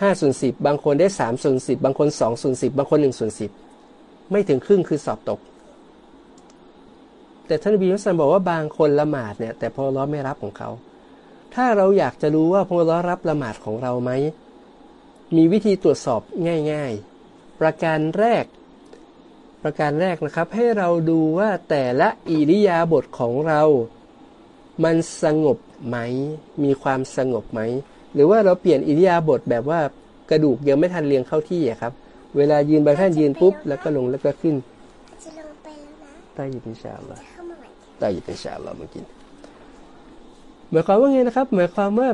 ห้าส่วนสิบบางคนได้สามส่วนสิบบางคนสองส่วนสิบบางคนหนึ่งส่วนสิบไม่ถึงครึ่งคือสอบตก แต่ท่านบีมุสลิมบอกว่าบางคนละหมาดเนี่ย แต่พอร้อไม่รับของเขา ถ้าเราอยากจะรู้ว่าพอร้อรับละหมาดของเราไหม มีวิธีตรวจสอบง่ายๆ ประการแรก ประการแรกนะครับ ให้เราดูว่าแต่ละอิริยาบถของเรา มันสงบไหม มีความสงบไหม หรือว่าเราเปลี่ยนอิริยาบถแบบว่ากระดูกยังไม่ทันเรียงเข้าที่อะครับ เวลายืนบางท่านยืนปุ๊บ แล้วก็ลงแล้วก็ขึ้นจะลงไปแล้วนะตายยิบอินชาอัลลอฮ์ตายยิบอินชาอัลลอฮ์เมื่อกี้หมายความว่าไงนะครับ หมายความว่า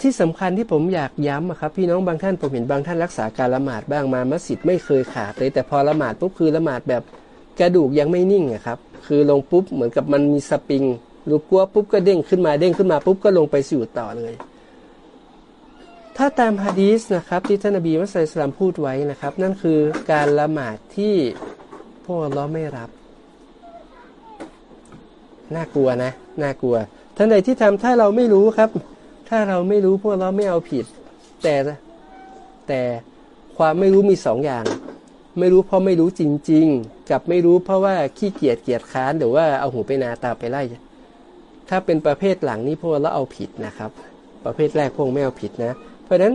ที่สำคัญที่ผมอยากย้ำครับพี่น้องบางท่านผมเห็นบางท่านรักษาการละหมาดบ้างมามัสยิดไม่เคยขาดเลยแต่พอละหมาดปุ๊บคือละหมาดแบบกระดูกยังไม่นิ่งอะครับ คือลงปุ๊บเหมือนกับมันมีสปริงลูกกัวปุ๊บก็เด้งขึ้นมาเด้งขึ้นมาปุ๊บก็ลงไปสู่ต่อเลย ถ้าตามฮะดีสนะครับที่ท่านนบีมุสลิมพูดไว้นะครับ นั่นคือการละหมาดที่พวกเราไม่รับ น่ากลัวนะน่ากลัวท่านใดที่ทำถ้าเราไม่รู้ครับ ถ้าเราไม่รู้พวกเราไม่เอาผิด แต่แต่ความไม่รู้มีสองอย่าง ไม่รู้เพราะไม่รู้จริง ๆ กับไม่รู้เพราะว่าขี้เกียจเกียจค้านหรือว่าเอาหูไปนาตาไปไล่ถ้าเป็นประเภทหลังนี้พวกเราเอาผิดนะครับ ประเภทแรกพวกไม่เอาผิดนะ ราะฉะนั้น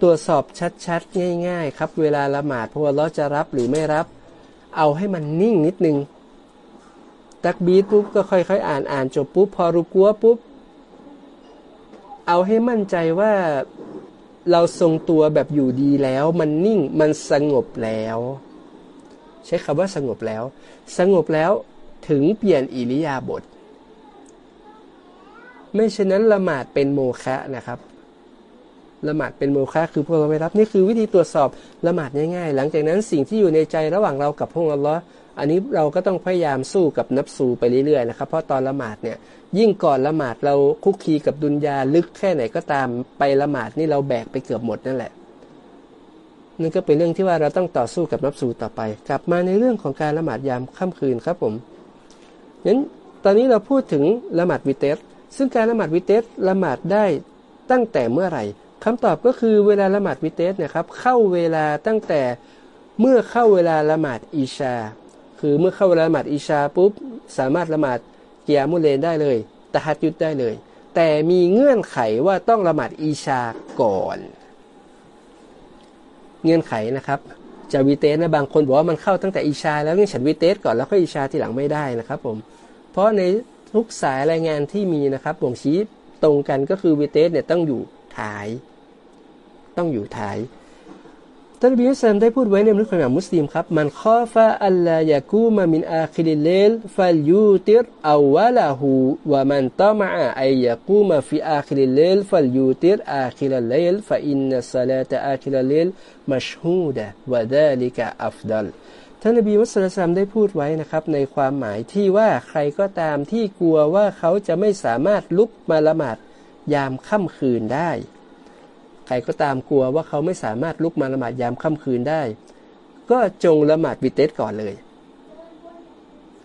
ตรวจสอบชัดๆ ง่าย ๆ ครับ เวลาละหมาดพวกเราจะรับหรือไม่รับ เอาให้มันนิ่งนิดนึง ตักบีดปุ๊บก็ค่อยๆ อ่านอ่านจบปุ๊บพอรุกัวปุ๊บ เอาให้มั่นใจว่าเราทรงตัวแบบอยู่ดีแล้ว มันนิ่งมันสงบแล้ว ใช้คำว่าสงบแล้ว สงบแล้วถึงเปลี่ยนอิริยาบถไม่เช่นนั้นละหมาดเป็นโมฆะนะครับ ละหมาดเป็นโมฆะคือพวกเราไม่รับนี่คือวิธีตรวจสอบละหมาดง่ายๆ หลังจากนั้นสิ่งที่อยู่ในใจระหว่างเรากับพระองค์อัลลอฮ์อันนี้เราก็ต้องพยายามสู้กับนับสูไปเรื่อยๆนะครับเพราะตอนละหมาดเนี่ยยิ่งก่อนละหมาดเราคุกคีกับดุนยาลึกแค่ไหนก็ตามไปละหมาดนี่เราแบกไปเกือบหมดนั่นแหละนั่นก็เป็นเรื่องที่ว่าเราต้องต่อสู้กับนับสูต่อไป กลับมาในเรื่องของการละหมาดยามค่ำคืนครับผมงั้นตอนนี้เราพูดถึงละหมาดวิเตสซึ่งการละหมาดวิเตสละหมาดได้ตั้งแต่เมื่อไหร่ คำตอบก็คือเวลาละหมาดวิเตสนะครับเข้าเวลาตั้งแต่เมื่อเข้าเวลาละหมาดอิชา คือเมื่อเข้าเวลาละหมาดอิชาปุ๊บสามารถละหมาดเกียมุเลนได้เลยตะฮัดยุดได้เลย แต่มีเงื่อนไขว่าต้องละหมาดอิชาก่อน เงื่อนไขนะครับจะวิเตรนะบางคนบอกว่ามันเข้าตั้งแต่อิชา แล้วงั้นฉันวิเตรก่อนแล้วค่อยอิชาทีหลังไม่ได้นะครับผมเพราะในทุกสายรายงานที่มีนะครับบ่งชี้ตรงกันก็คือวิเตรเนี่ยต้องอยู่ท้าย ต้องอยู่ท้ายท่านนบีศ็อลลัลลอฮุอะลัยฮิวะซัลลัมได้พูดไว้ในบันทึกของมุสลิมครับ من خاف أن لا يقوم من آخر الليل فليوتر أوله ومن طمع أن يقوم في آخر الليل فليوتر آخر الليل فإن صلاة آخر الليلมัชฮูดะวะดาลิกะอัฟดัลท่านนบีมุสลิมได้พูดไว้นะครับ ในความหมายที่ว่าใครก็ตามที่กลัวว่าเขาจะไม่สามารถลุกมาละหมาดยามค่ำคืนได้ ครก็ตามกลัวว่าเขาไม่สามารถลุกมาละหมาดยามค่ำคืนได้ ก็จงละหมาดวิเตสก่อนเลย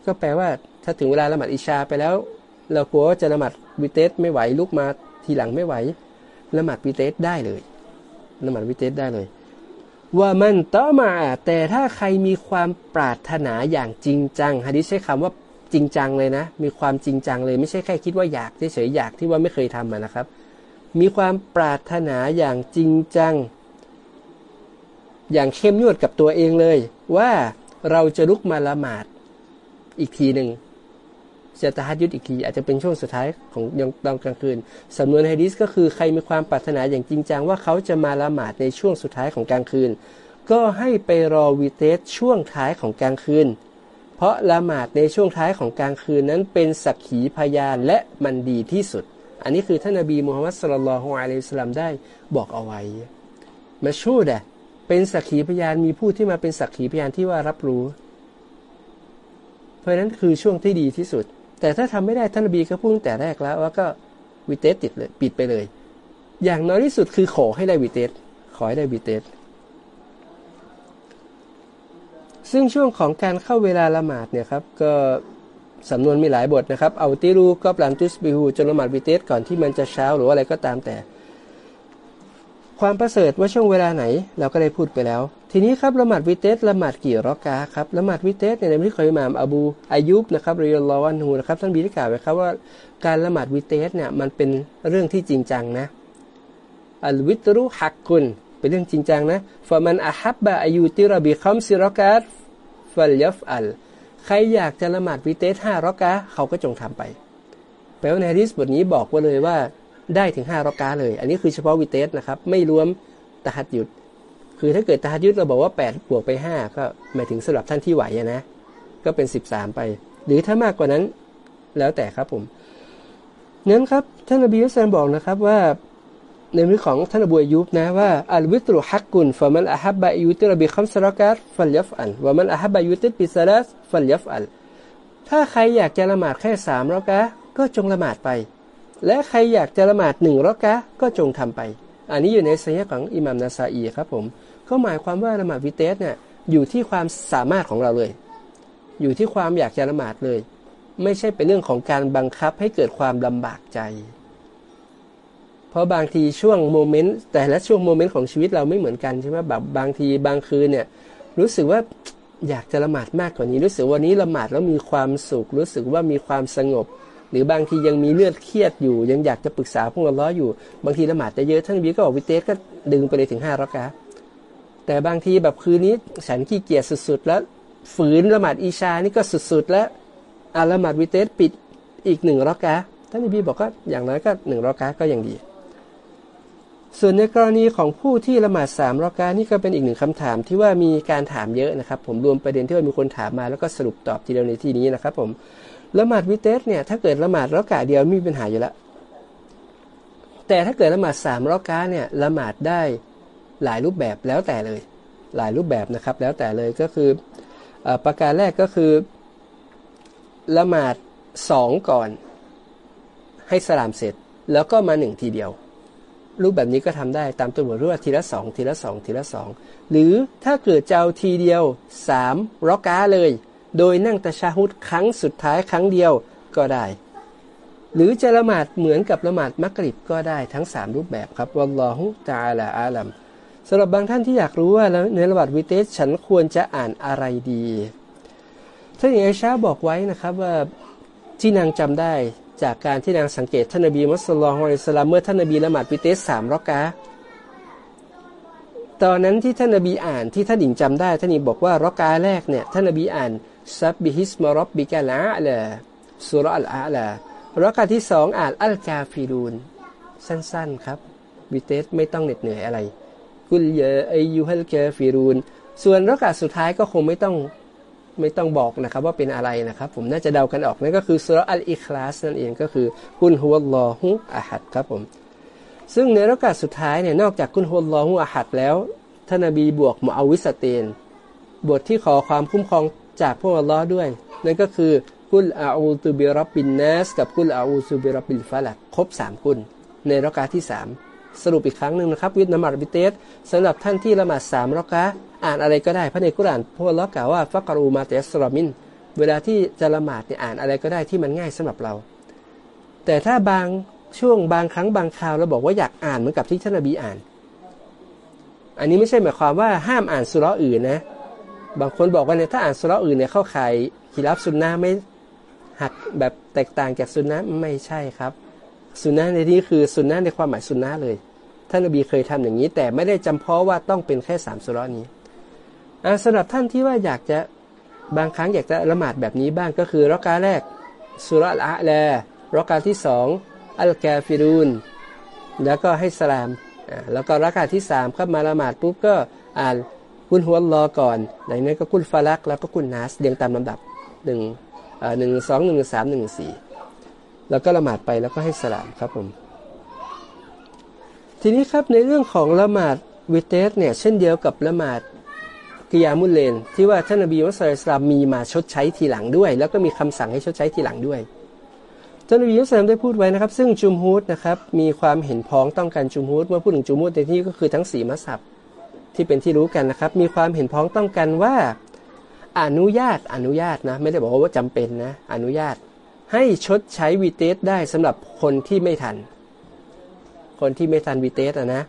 ก็แปลว่าถ้าถึงเวลาละหมาดอิชาไปแล้ว เรากลัวว่าจะละหมาดวิเตสไม่ไหวลุกมาทีหลังไม่ไหวละหมาดวิเตสได้เลยละหมาดวิเตสได้เลย ว่ามันต่อมาแต่ถ้าใครมีความปรารถนาอย่างจริงจังฮะดิษใช้คำว่าจริงจังเลยนะ มีความจริงจังเลยไม่ใช่แค่คิดว่าอยากเฉยๆอยากที่ว่าไม่เคยทำนะครับ มีความปรารถนาอย่างจริงจัง อย่างเข้มงวดกับตัวเองเลย ว่าเราจะลุกมาละหมาดอีกทีหนึ่งจะตะฮัดยุดอีกที อาจจะเป็นช่วงสุดท้ายของยังตอนกลางคืนสำนวนไฮดิสก็คือใครมีความปรารถนาอย่างจริงจังว่าเขาจะมาละหมาดในช่วงสุดท้ายของกลางคืน ก็ให้ไปรอวิเตสช่วงท้ายของกลางคืน เพราะละหมาดในช่วงท้ายของกลางคืนนั้นเป็นสักขีพยานและมันดีที่สุด อันนี้คือท่านนบีมูฮัมมัดสุลลัลฮุอะลัยฮิสลามได้บอกเอาไว้มาชูดะเป็นสักขีพยานมีผู้ที่มาเป็นสักขีพยานที่ว่ารับรู้ เพราะนั้นคือช่วงที่ดีที่สุด แต่ถ้าทำไม่ได้ท่านนบีก็พูดแต่แรกแล้วว่าก็วิเตสติดเลยปิดไปเลย อย่างน้อยที่สุดคือขอให้ได้วิเตสขอให้ได้วิเตสซึ่งช่วงของการเข้าเวลาละหมาดเนี่ยครับก็ สำนวนมีหลายบทนะครับเอาติรูก็ปลันตุสบิฮูจนละหมาดวิเตสก่อนที่มันจะเช้าหรืออะไรก็ตามแต่ ความประเสริฐว่าช่วงเวลาไหน เราก็ได้พูดไปแล้ว ทีนี้ครับละหมาดวิเตรละหมาดกี่รอกาครับละหมาดวิเตรในที่เคยมามอบูอายุบนะครับ رضي الله عنه นะครับท่านนบีได้กล่าวไว้ครับว่าการละหมาดวิเตรเนี่ยมันเป็นเรื่องที่จริงจังนะالوتر حق เป็นเรื่องจริงจังนะ فمن أحب أن يوتر بخمس ركعات فليفعل ใครอยากจะละหมาดวิเตรห้ารอกะเขาก็จงทำไปแปลว่าในฮะดิษบทนี้บอกว่าเลยว่าได้ถึงห้ารอกะเลย อันนี้คือเฉพาะวิเตรนะครับ ไม่รวมตะฮัดยุด คือถ้าเกิดตะฮัดยุดเราบอกว่า8บวกไป 5 ก็หมายถึงสำหรับท่านที่ไหวนะ ก็เป็น 13 ไป หรือถ้ามากกว่านั้นแล้วแต่ครับผมนั้นครับท่านอบีอัสลามบอกนะครับว่า ในมือของท่านอบูยุบนะว่าอัลวิตรุฮักกุนฟะมันอะฮับบะยุติรบิคัมสรากาตฟัลยัฟอันวะมันอะฮับบะยุติบิสลาสฟัลยัฟอัลถ้าใครอยากจะละหมาดแค่สามรอกะก็จงละหมาดไป และใครอยากจะละหมาดหนึ่งรอกะก็จงทำไป อันนี้อยู่ในสัญญาของอิหมัมนาซาอีครับผม ก็หมายความว่าละหมาดวิเตสเนี่ยอยู่ที่ความสามารถของเราเลย อยู่ที่ความอยากจะละหมาดเลย ไม่ใช่เป็นเรื่องของการบังคับให้เกิดความลำบากใจ เพราะบางทีช่วงโมเมนต์แต่ละช่วงโมเมนต์ของชีวิตเราไม่เหมือนกันใช่ไหมแบบบางทีบางคืนเนี่ยรู้สึกว่าอยากจะละหมาดมากกว่านี้ รู้สึกวันนี้ละหมาดแล้วมีความสุข รู้สึกว่ามีความสงบ หรือบางทียังมีเลือดเครียดอยู่ ยังอยากจะปรึกษาพวกเราล้ออยู่ บางทีละหมาดจะเยอะท่านบีก็บอกวิเตสก็ดึงไปเลยถึงห้ารักะแต่บางทีแบบคืนนี้ฉันขี้เกียจสุดๆ แล้วฝืนละหมาดอีชานี่ก็สุดๆ แล้วอาละหมาดวิเตสปิดอีกหนึ่งรักะท่านนบีบอกก็อย่างน้อยก็หนึ่งรักะก็ยังดี ส่วนในกรณีของผู้ที่ละหมาดสามรักะนี่ก็เป็นอีกหนึ่งคำถามที่ว่ามีการถามเยอะนะครับ ผมรวมประเด็นที่ว่ามีคนถามมาแล้วก็สรุปตอบทีเดียวในที่นี้นะครับ ผมละหมาดวิเตสเนี่ยถ้าเกิดละหมาดรักะเดียวมีปัญหาอยู่แล้วแต่ถ้าเกิดละหมาดสามรักะเนี่ยละหมาดได้หลายรูปแบบแล้วแต่เลย หลายรูปแบบนะครับ แล้วแต่เลยก็คืออประการแรกก็คือละหมาดสองก่อนให้สลามเสร็จ แล้วก็มาหนึ่งทีเดียว รูปแบบนี้ก็ทำได้ตามตัวบทรูปทีละสองทีละสองทีละสองหรือถ้าเกิดจะเอาทีเดียวสามรอกาเลย โดยนั่งตะชาฮุดครั้งสุดท้ายครั้งเดียวก็ได้ หรือจะละหมาดเหมือนกับละหมาดมักริบก็ได้ทั้ง 3 รูปแบบครับวัลลอฮุตาลาอาลัมสำหรับบางท่านที่อยากรู้ว่าแล้วในระบาดวิเตสฉันควรจะอ่านอะไรดีท่านอิชาบอกไว้นะครับว่าที่นางจำได้ จากการที่นางสังเกตท่านนบีมุสลิมฮอิสลามเมื่อท่านนบีละหมาดวิเตสสามรอกะตอนนั้นที่ท่านนบีอ่านที่ท่านหญิงจำได้ท่านหญิงบอกว่ารอกาแรกเนี่ยท่านนบีอ่านسبح اسم ربك الأعلى สุรอัลอาลารอกาที่สองอ่านอัลกาฟิรูนสั้นๆครับวิเตรไม่ต้องเหน็ดเหนื่อยอะไร قل يا أيها الكافرون ส่วนรักาสุดท้ายก็คงไม่ต้อง ไม่ต้องบอกนะครับว่าเป็นอะไรนะครับ ผมน่าจะเดากันออกนั่นก็คือสุรอัลอิคลาสนั่นเองก็คือقل هو الله أحد ครับผมซึ่งในรักาสุดท้ายเนี่ยนอกจากقل هو الله أحد แล้วท่านนบีบวกมุเอาวิซะตัยน์ บทที่ขอความคุ้มครองจากพวกอัลลอฮ์ด้วย นั่นก็คือقل أعوذ برب الناس กับ قل أعوذ برب الفلق ครบสามกุลในรักาที่สามสรุปอีกครั้งหนึ่งนะครับละหมาดวิเตรสำหรับท่านที่ละหมาดสามรักะอ่านอะไรก็ได้พระในกุรานพวกเรากล่าวว่าفاقرءوا ما تيسر من เวลาที่จะละหมาดเนี่ยอ่านอะไรก็ได้ที่มันง่ายสำหรับเรา แต่ถ้าบางช่วงบางครั้งบางคราวเราบอกว่าอยากอ่านเหมือนกับที่ท่านนบีอ่าน อันนี้ไม่ใช่หมายความว่าห้ามอ่านสุรอื่นนะ บางคนบอกว่าเนี่ยถ้าอ่านสุรอื่นเนี่ยเข้าข่ายขีรับสุนนะไม่หักแบบแตกต่างจากสุนนะไม่ใช่ครับ สุนนะในที่คือสุนนะในความหมายสุนนะเลยท่านนบีเคยทำอย่างนี้ แต่ไม่ได้จำเพาะว่าต้องเป็นแค่สามสุรนี้ สำหรับท่านที่ว่าอยากจะบางครั้งอยากจะละหมาดแบบนี้บ้างก็คือรักกาแรกสุรละแลรักกาที่สองอัลกาฟิรูนแล้วก็ให้สลามแล้วก็รักกาที่สามเข้ามาละหมาดปุ๊บก็อ่านกุลหัวรอก่อนหลังนั้นก็กุลฟาลักแล้วก็กุลนัสเรียงตามลำดับหนึ่งหนึ่งสองหนึ่งสามหนึ่งสี่แล้วก็ละหมาดไปแล้วก็ให้สลามครับผมทีนี้ครับในเรื่องของละหมาดวิเตสเนี่ยเช่นเดียวกับละหมาด กิยามุลเลน ที่ว่าท่านนบีมุสลิมมีมาชดใช้ทีหลังด้วย แล้วก็มีคำสั่งให้ชดใช้ทีหลังด้วยท่านนบีมุสลิมได้พูดไว้นะครับ ซึ่งจุมฮูดนะครับมีความเห็นพ้องต้องกันจุมฮูดเมื่อพูดถึงจุมฮูดในที่ก็คือทั้งสีมัสยิดที่เป็นที่รู้กันนะครับ มีความเห็นพ้องต้องกันว่าอนุญาตอนุญาตนะไม่ได้บอกว่าจำเป็นนะอนุญาตให้ชดใช้วีเตสได้สำหรับคนที่ไม่ทัน คนที่ไม่ทันวีเตสอะนะ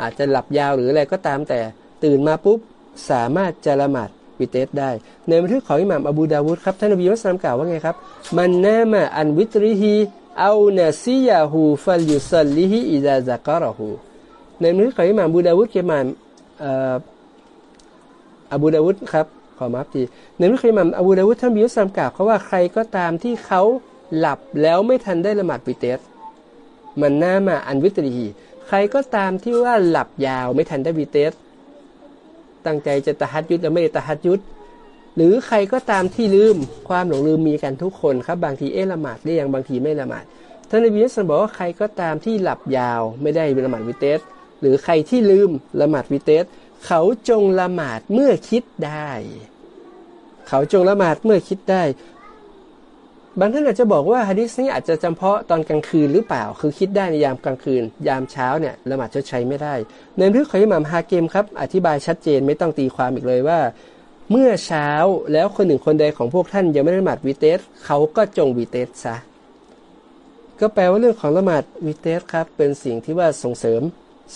อาจจะหลับยาวหรืออะไรก็ตามแต่ตื่นมาปุ๊บ สามารถจะละหมาดวิเตสได้ ในบันทึกของอิหม่ามอบูดาวุดครับท่านอบีมุสลิมกล่าวว่าไงครับ มันนามาอันวิตริฮีเอาเนซียาฮูฟัลยุซัลลิฮีอิซาซักรอฮูในบันทึกของอิหม่ามอบูดาวุดเกี่ยมานอบูดาวุดครับขอมาทีในมุสลิมอบูดาวุฒท่านบิอุสลามกล่าวเขาว่าใครก็ตามที่เขาหลับแล้วไม่ทันได้ละหมาดปิเตสมันน่ามาอันวิตรีใครก็ตามที่ว่าหลับยาวไม่ทันได้วิเตส ตั้งใจจะตะฮัดยุดแต่ไม่ได้ตะฮัดยุดหรือใครก็ตามที่ลืมความหลงลืมมีกันทุกคนครับ บางทีเอละหมาดได้ยังบางทีไม่ละหมาดท่านนบีอัสลิมบอกว่าใครก็ตามที่หลับยาวไม่ได้ละหมาดวิเตสหรือใครที่ลืมละหมาดวิเตสเขาจงละหมาดเมื่อคิดได้ เขาจงละหมาดเมื่อคิดได้ บางท่านอาจจะบอกว่าฮะดิษนี้อาจจะจำเพาะตอนกลางคืนหรือเปล่า คือคิดได้ในยามกลางคืน ยามเช้าเนี่ยละหมาดชดใช้ไม่ได้ ในเรื่องของอิหม่ามฮาเกมครับ อธิบายชัดเจนไม่ต้องตีความอีกเลยว่า เมื่อเช้าแล้วคนหนึ่งคนใดของพวกท่านยังไม่ได้ละหมาดวิเตสเขาก็จงวิเตสซะก็แปลว่าเรื่องของละหมาดวิเตสครับ เป็นสิ่งที่ว่าส่งเสริม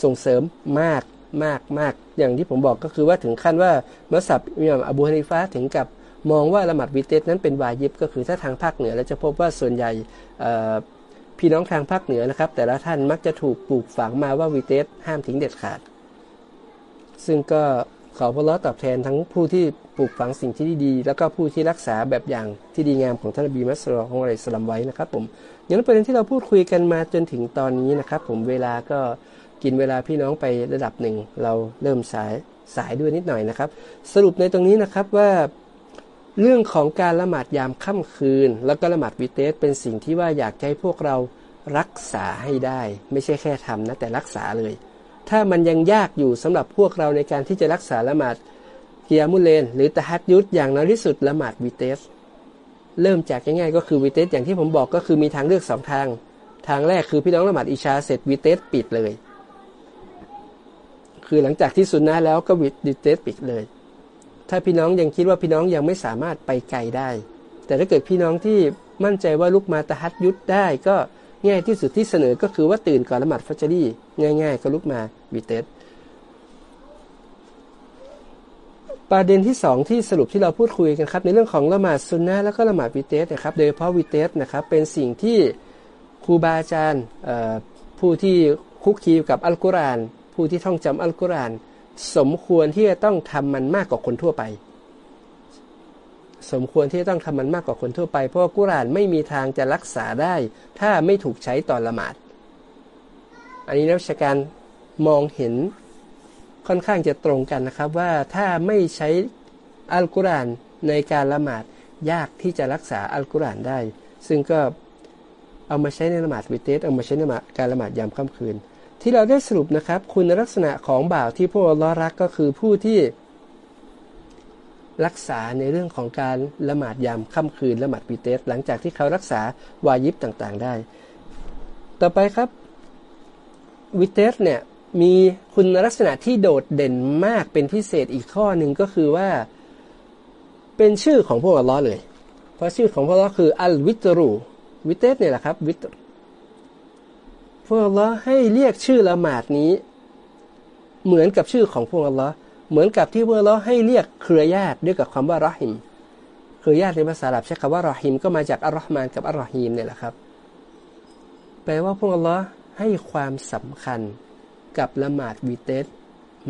ส่งเสริมมากมากมากอย่างที่ผมบอกก็คือว่าถึงขั้นว่ามัสยิดอิหม่ามอบูฮานิฟะถึงกับ มองว่าละหมาดวิเตสนั้นเป็นวายิบก็คือถ้าทางภาคเหนือเราจะพบว่าส่วนใหญ่พี่น้องทางภาคเหนือนะครับ แต่ละท่านมักจะถูกปลูกฝังมาว่าวิเตสห้ามทิ้งเด็ดขาด ซึ่งก็ขอพระลอตอบแทนทั้งผู้ที่ปลูกฝังสิ่งที่ดี แล้วก็ผู้ที่รักษาแบบอย่างที่ดีงามของท่านอบีมัสลอของอะลัยสลัมไว้นะครับผมอย่างนั้นประเด็นที่เราพูดคุยกันมาจนถึงตอนนี้นะครับ ผมเวลาก็กินเวลาพี่น้องไประดับหนึ่ง เราเริ่มสายสายด้วยนิดหน่อยนะครับ สรุปในตรงนี้นะครับว่า เรื่องของการละหมาดยามค่ำคืน แล้วก็ละหมาดวิเตสเป็นสิ่งที่ว่าอยากให้พวกเรารักษาให้ได้ ไม่ใช่แค่ทำนะแต่รักษาเลย ถ้ามันยังยากอยู่สำหรับพวกเราในการที่จะรักษาละหมาดเกียมุเลน หรือตะฮัดยุดอย่างน้อยที่สุดละหมาดวิเตสเริ่มจากง่ายๆก็คือวิเตสอย่างที่ผมบอกก็คือมีทางเลือกสองทาง ทางแรกคือพี่น้องละหมาดอิชาเสร็จวิเตสปิดเลย คือหลังจากที่สุนนะแล้วก็วิเตสปิดเลย ถ้าพี่น้องยังคิดว่าพี่น้องยังไม่สามารถไปไกลได้ แต่ถ้าเกิดพี่น้องที่มั่นใจว่าลุกมาตะฮัดยุดได้ ก็ง่ายที่สุดที่เสนอก็คือว่าตื่นก่อนละหมาดฟัจรีง่าย ๆ ก็ลุกมาวิเตสประเด็นที่สองที่สรุปที่เราพูดคุยกันครับในเรื่องของละหมาดซุนนะแล้วก็ละหมาดวิเตสนะครับโดยเฉพาะวิเตสนะครับเป็นสิ่งที่ครูบาอาจารย์ผู้ที่คุกคีกับอัลกุรอานผู้ที่ท่องจำอัลกุรอาน สมควรที่จะต้องทำมันมากกว่าคนทั่วไป สมควรที่จะต้องทำมันมากกว่าคนทั่วไป เพราะกุรานไม่มีทางจะรักษาได้ ถ้าไม่ถูกใช้ตอนละหมาด อันนี้นักวิชาการมองเห็นค่อนข้างจะตรงกันนะครับว่าถ้าไม่ใช้อัลกุรอานในการละหมาดยากที่จะรักษาอัลกุรอานได้ ซึ่งก็เอามาใช้ในละหมาดวิเตสเอามาใช้ในการละหมาดยามค่ำคืน ที่เราได้สรุปนะครับ คุณลักษณะของบ่าวที่พวกเรารักก็คือผู้ที่ รักษาในเรื่องของการละหมาดยามค่ำคืนละหมาดปีเตสหลังจากที่เขารักษาวายิบต่างๆได้ ต่อไปครับวิเตสเนี่ยมีคุณลักษณะที่โดดเด่นมากเป็นพิเศษอีกข้อหนึ่งก็คือว่า เป็นชื่อของพวกเราเลย เพราะชื่อของพวกเราคืออัลวิตรูวิเตสเนี่ยแหละครับวิต พวกอัลลอฮ์ให้เรียกชื่อละหมาดนี้ เหมือนกับชื่อของพวกอัลลอฮ์เหมือนกับที่พวกอัลลอฮ์ให้เรียกเครือญาติด้วยกับคำว่ารอฮิมเครือญาติในภาษาอาหรับใช้คำว่ารอฮิมก็มาจากอัลลอฮ์มานกับอัลลอฮีมเนี่ยแหละครับ แปลว่าพวกอัลลอฮ์ให้ความสำคัญกับละหมาดวีเตส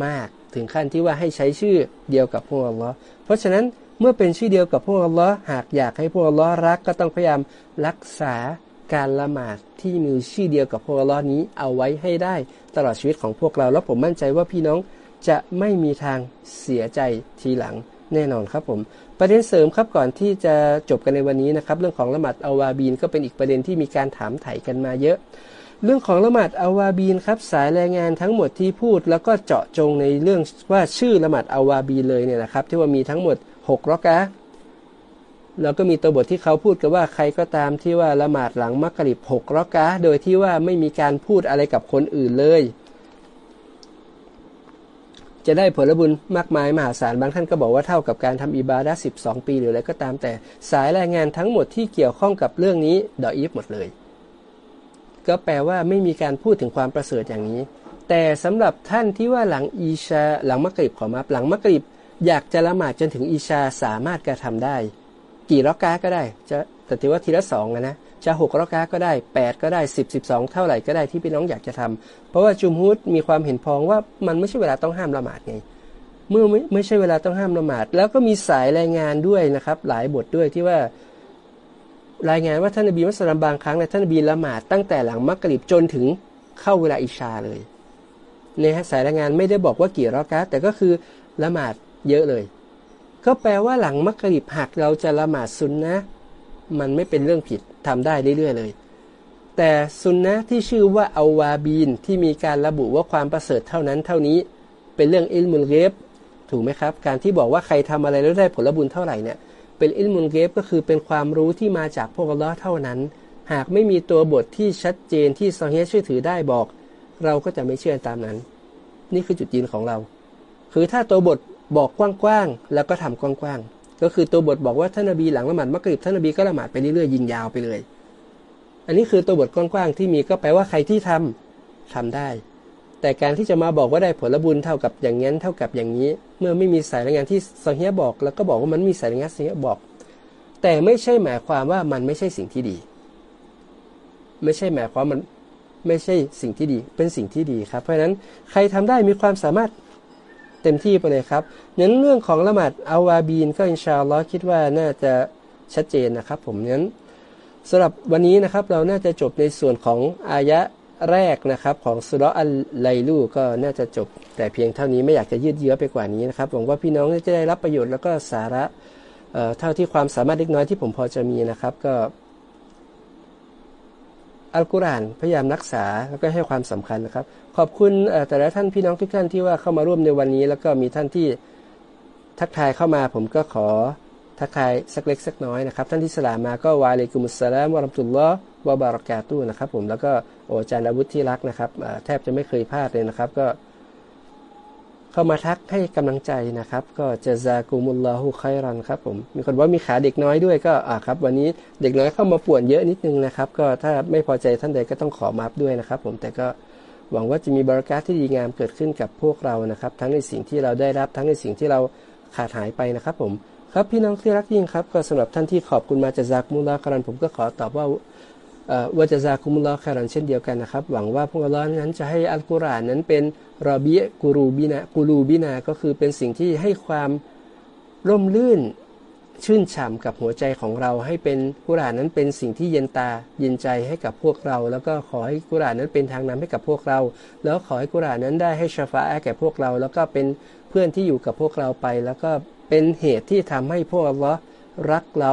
มากถึงขั้นที่ว่าให้ใช้ชื่อเดียวกับพวกอัลลอฮ์เพราะฉะนั้นเมื่อเป็นชื่อเดียวกับพวกอัลลอฮ์หากอยากให้พวกอัลลอฮ์รักก็ต้องพยายามรักษา การละหมาดที่มีชื่อเดียวกับพวกเรานี้เอาไว้ให้ได้ตลอดชีวิตของพวกเรา แล้วผมมั่นใจว่าพี่น้องจะไม่มีทางเสียใจทีหลังแน่นอนครับผม ประเด็นเสริมครับก่อนที่จะจบกันในวันนี้นะครับ เรื่องของละหมาดอาวาบีนก็เป็นอีกประเด็นที่มีการถามไถ่กันมาเยอะ เรื่องของละหมาดอาวาบีนครับ สายรายงานทั้งหมดที่พูด แล้วก็เจาะจงในเรื่องว่าชื่อละหมาดอาวาบีเลยเนี่ยนะครับ ที่ว่ามีทั้งหมด 6รอกะ แล้วก็มีตัวบทที่เขาพูดกันว่าใครก็ตามที่ว่าละหมาดหลังมักริบหกรอกะโดยที่ว่าไม่มีการพูดอะไรกับคนอื่นเลย จะได้ผลบุญมากมายมหาศาลบางท่านก็บอกว่าเท่ากับการทำอิบาดะสิบสองปีหรืออะไรก็ตามแต่สายรายงานทั้งหมดที่เกี่ยวข้องกับเรื่องนี้ดออีฟหมดเลย ก็แปลว่าไม่มีการพูดถึงความประเสริฐอย่างนี้ แต่สำหรับท่านที่ว่าหลังอีชาหลังมักริบขอมาหลังมักริบอยากจะละหมาดจนถึงอีชาสามารถกระทำได้ กี่รอกาก็ได้ จะแต่ถือว่าทีละสองนะจะหกรอกาก็ได้แปดก็ได้สิบสิบสองเท่าไหร่ก็ได้ที่พี่น้องอยากจะทำเพราะว่าจุมฮุดมีความเห็นพ้องว่ามันไม่ใช่เวลาต้องห้ามละหมาดไงเมื่อไม่ไม่ใช่เวลาต้องห้ามละหมาด แล้วก็มีสายรายงานด้วยนะครับ หลายบทด้วยที่ว่ารายงานว่าท่านนบีมุสลิมบางครั้งในท่านนบีละหมาดตั้งแต่หลังมักกะลิบจนถึงเข้าเวลาอิชาเลยในสายรายงานไม่ได้บอกว่ากี่รอกาแต่ก็คือละหมาดเยอะเลย ก็แปลว่าหลังมักริบหักเราจะละหมาดซุนนะ มันไม่เป็นเรื่องผิดทำได้เรื่อยๆเลย แต่ซุนนะที่ชื่อว่าอาวาบีนที่มีการระบุว่าความประเสริฐเท่านั้นเท่านี้ เป็นเรื่องอิลมุลเกฟถูกไหมครับ การที่บอกว่าใครทำอะไรแล้วได้ผลบุญเท่าไหร่เนี่ยเป็นอิลมุนเกฟก็คือเป็นความรู้ที่มาจากพวกลลอเท่านั้น หากไม่มีตัวบทที่ชัดเจนที่ซอฮีชื่อถือได้บอก เราก็จะไม่เชื่อตามนั้น นี่คือจุดยืนของเรา คือถ้าตัวบท บอกกว้างๆแล้วก็ทำกว้างๆก็คือตัวบทบอกว่าท่านนบีหลังละหมาดมักริบท่านนบีก็ละหมาดไปเรื่อยๆยิงยาวไปเลย อันนี้คือตัวบทกว้างๆที่มีก็แปลว่าใครที่ทำทำได้ แต่การที่จะมาบอกว่าได้ผลบุญเท่ากับอย่างนั้นเท่ากับอย่างนี้ เมื่อไม่มีสายรายงานที่ซอฮีบอก แล้วก็บอกว่ามันมีสายรายงานซอฮีบอก แต่ไม่ใช่หมายความว่ามันไม่ใช่สิ่งที่ดี ไม่ใช่หมายความมันไม่ใช่สิ่งที่ดี เป็นสิ่งที่ดีครับ เพราะฉะนั้นใครทำได้มีความสามารถ เต็มที่ไปเลยครับนั้นเรื่องของละหมาดอาวาบีนก็อินชาอัลลอฮ์คิดว่าน่าจะชัดเจนนะครับ ผมนั้นสำหรับวันนี้นะครับเราน่าจะจบในส่วนของอายะแรกนะครับของสุรอัลไลลูก็น่าจะจบ แต่เพียงเท่านี้ไม่อยากจะยืดเยื้อไปกว่านี้นะครับหวังว่าพี่น้องจะได้รับประโยชน์แล้วก็สาระเท่าที่ความสามารถเล็กน้อยที่ผมพอจะมีนะครับ ก็ อัลกุรอานพยายามรักษาแล้วก็ให้ความสำคัญนะครับ ขอบคุณแต่ละท่านพี่น้องทุกท่านที่ว่าเข้ามาร่วมในวันนี้ แล้วก็มีท่านที่ทักทายเข้ามา ผมก็ขอทักทายสักเล็กสักน้อยนะครับท่านที่สลามาก็วาเลกุมุสสลามวะรัมตุลลอฮ์วะบารากาตุนะครับผมแล้วก็โอจารย์อาวุธที่รักนะครับแทบจะไม่เคยพลาดเลยนะครับ ก็ เข้ามาทักให้กำลังใจนะครับ ก็จะซากุมุลลอฮุไครันครับผมมีคนว่ามีขาเด็กน้อยด้วยก็อ่าครับ วันนี้เด็กน้อยเข้ามาป่วนเยอะนิดนึงนะครับ ก็ถ้าไม่พอใจท่านใดก็ต้องขอมาบด้วยนะครับ ผมแต่ก็หวังว่าจะมีบริการที่ดีงามเกิดขึ้นกับพวกเรานะครับ ทั้งในสิ่งที่เราได้รับทั้งในสิ่งที่เราขาดหายไปนะครับ ผม ครับพี่น้องที่รักยิ่งครับ ก็สำหรับท่านที่ขอบคุณมาจะจากมุลลาคารันผมก็ขอตอบว่า ว่าจะซาคุมุลลอฮ์คารันเช่นเดียวกันนะครับ หวังว่าพวกเรานั้นจะให้อัลกุรอานนั้นเป็นรอบีกูรูบินากูรูบินาก็คือเป็นสิ่งที่ให้ความร่มรื่นชื่นฉ่ำกับหัวใจของเรา ให้เป็นกุรอานนั้นเป็นสิ่งที่เย็นตาเย็นใจให้กับพวกเรา แล้วก็ขอให้กุรอานนั้นเป็นทางนำให้กับพวกเรา แล้วขอให้กุรอานนั้นได้ให้ชาฟาแก่พวกเรา แล้วก็เป็นเพื่อนที่อยู่กับพวกเราไป แล้วก็เป็นเหตุที่ทำให้พวกเรารักเรา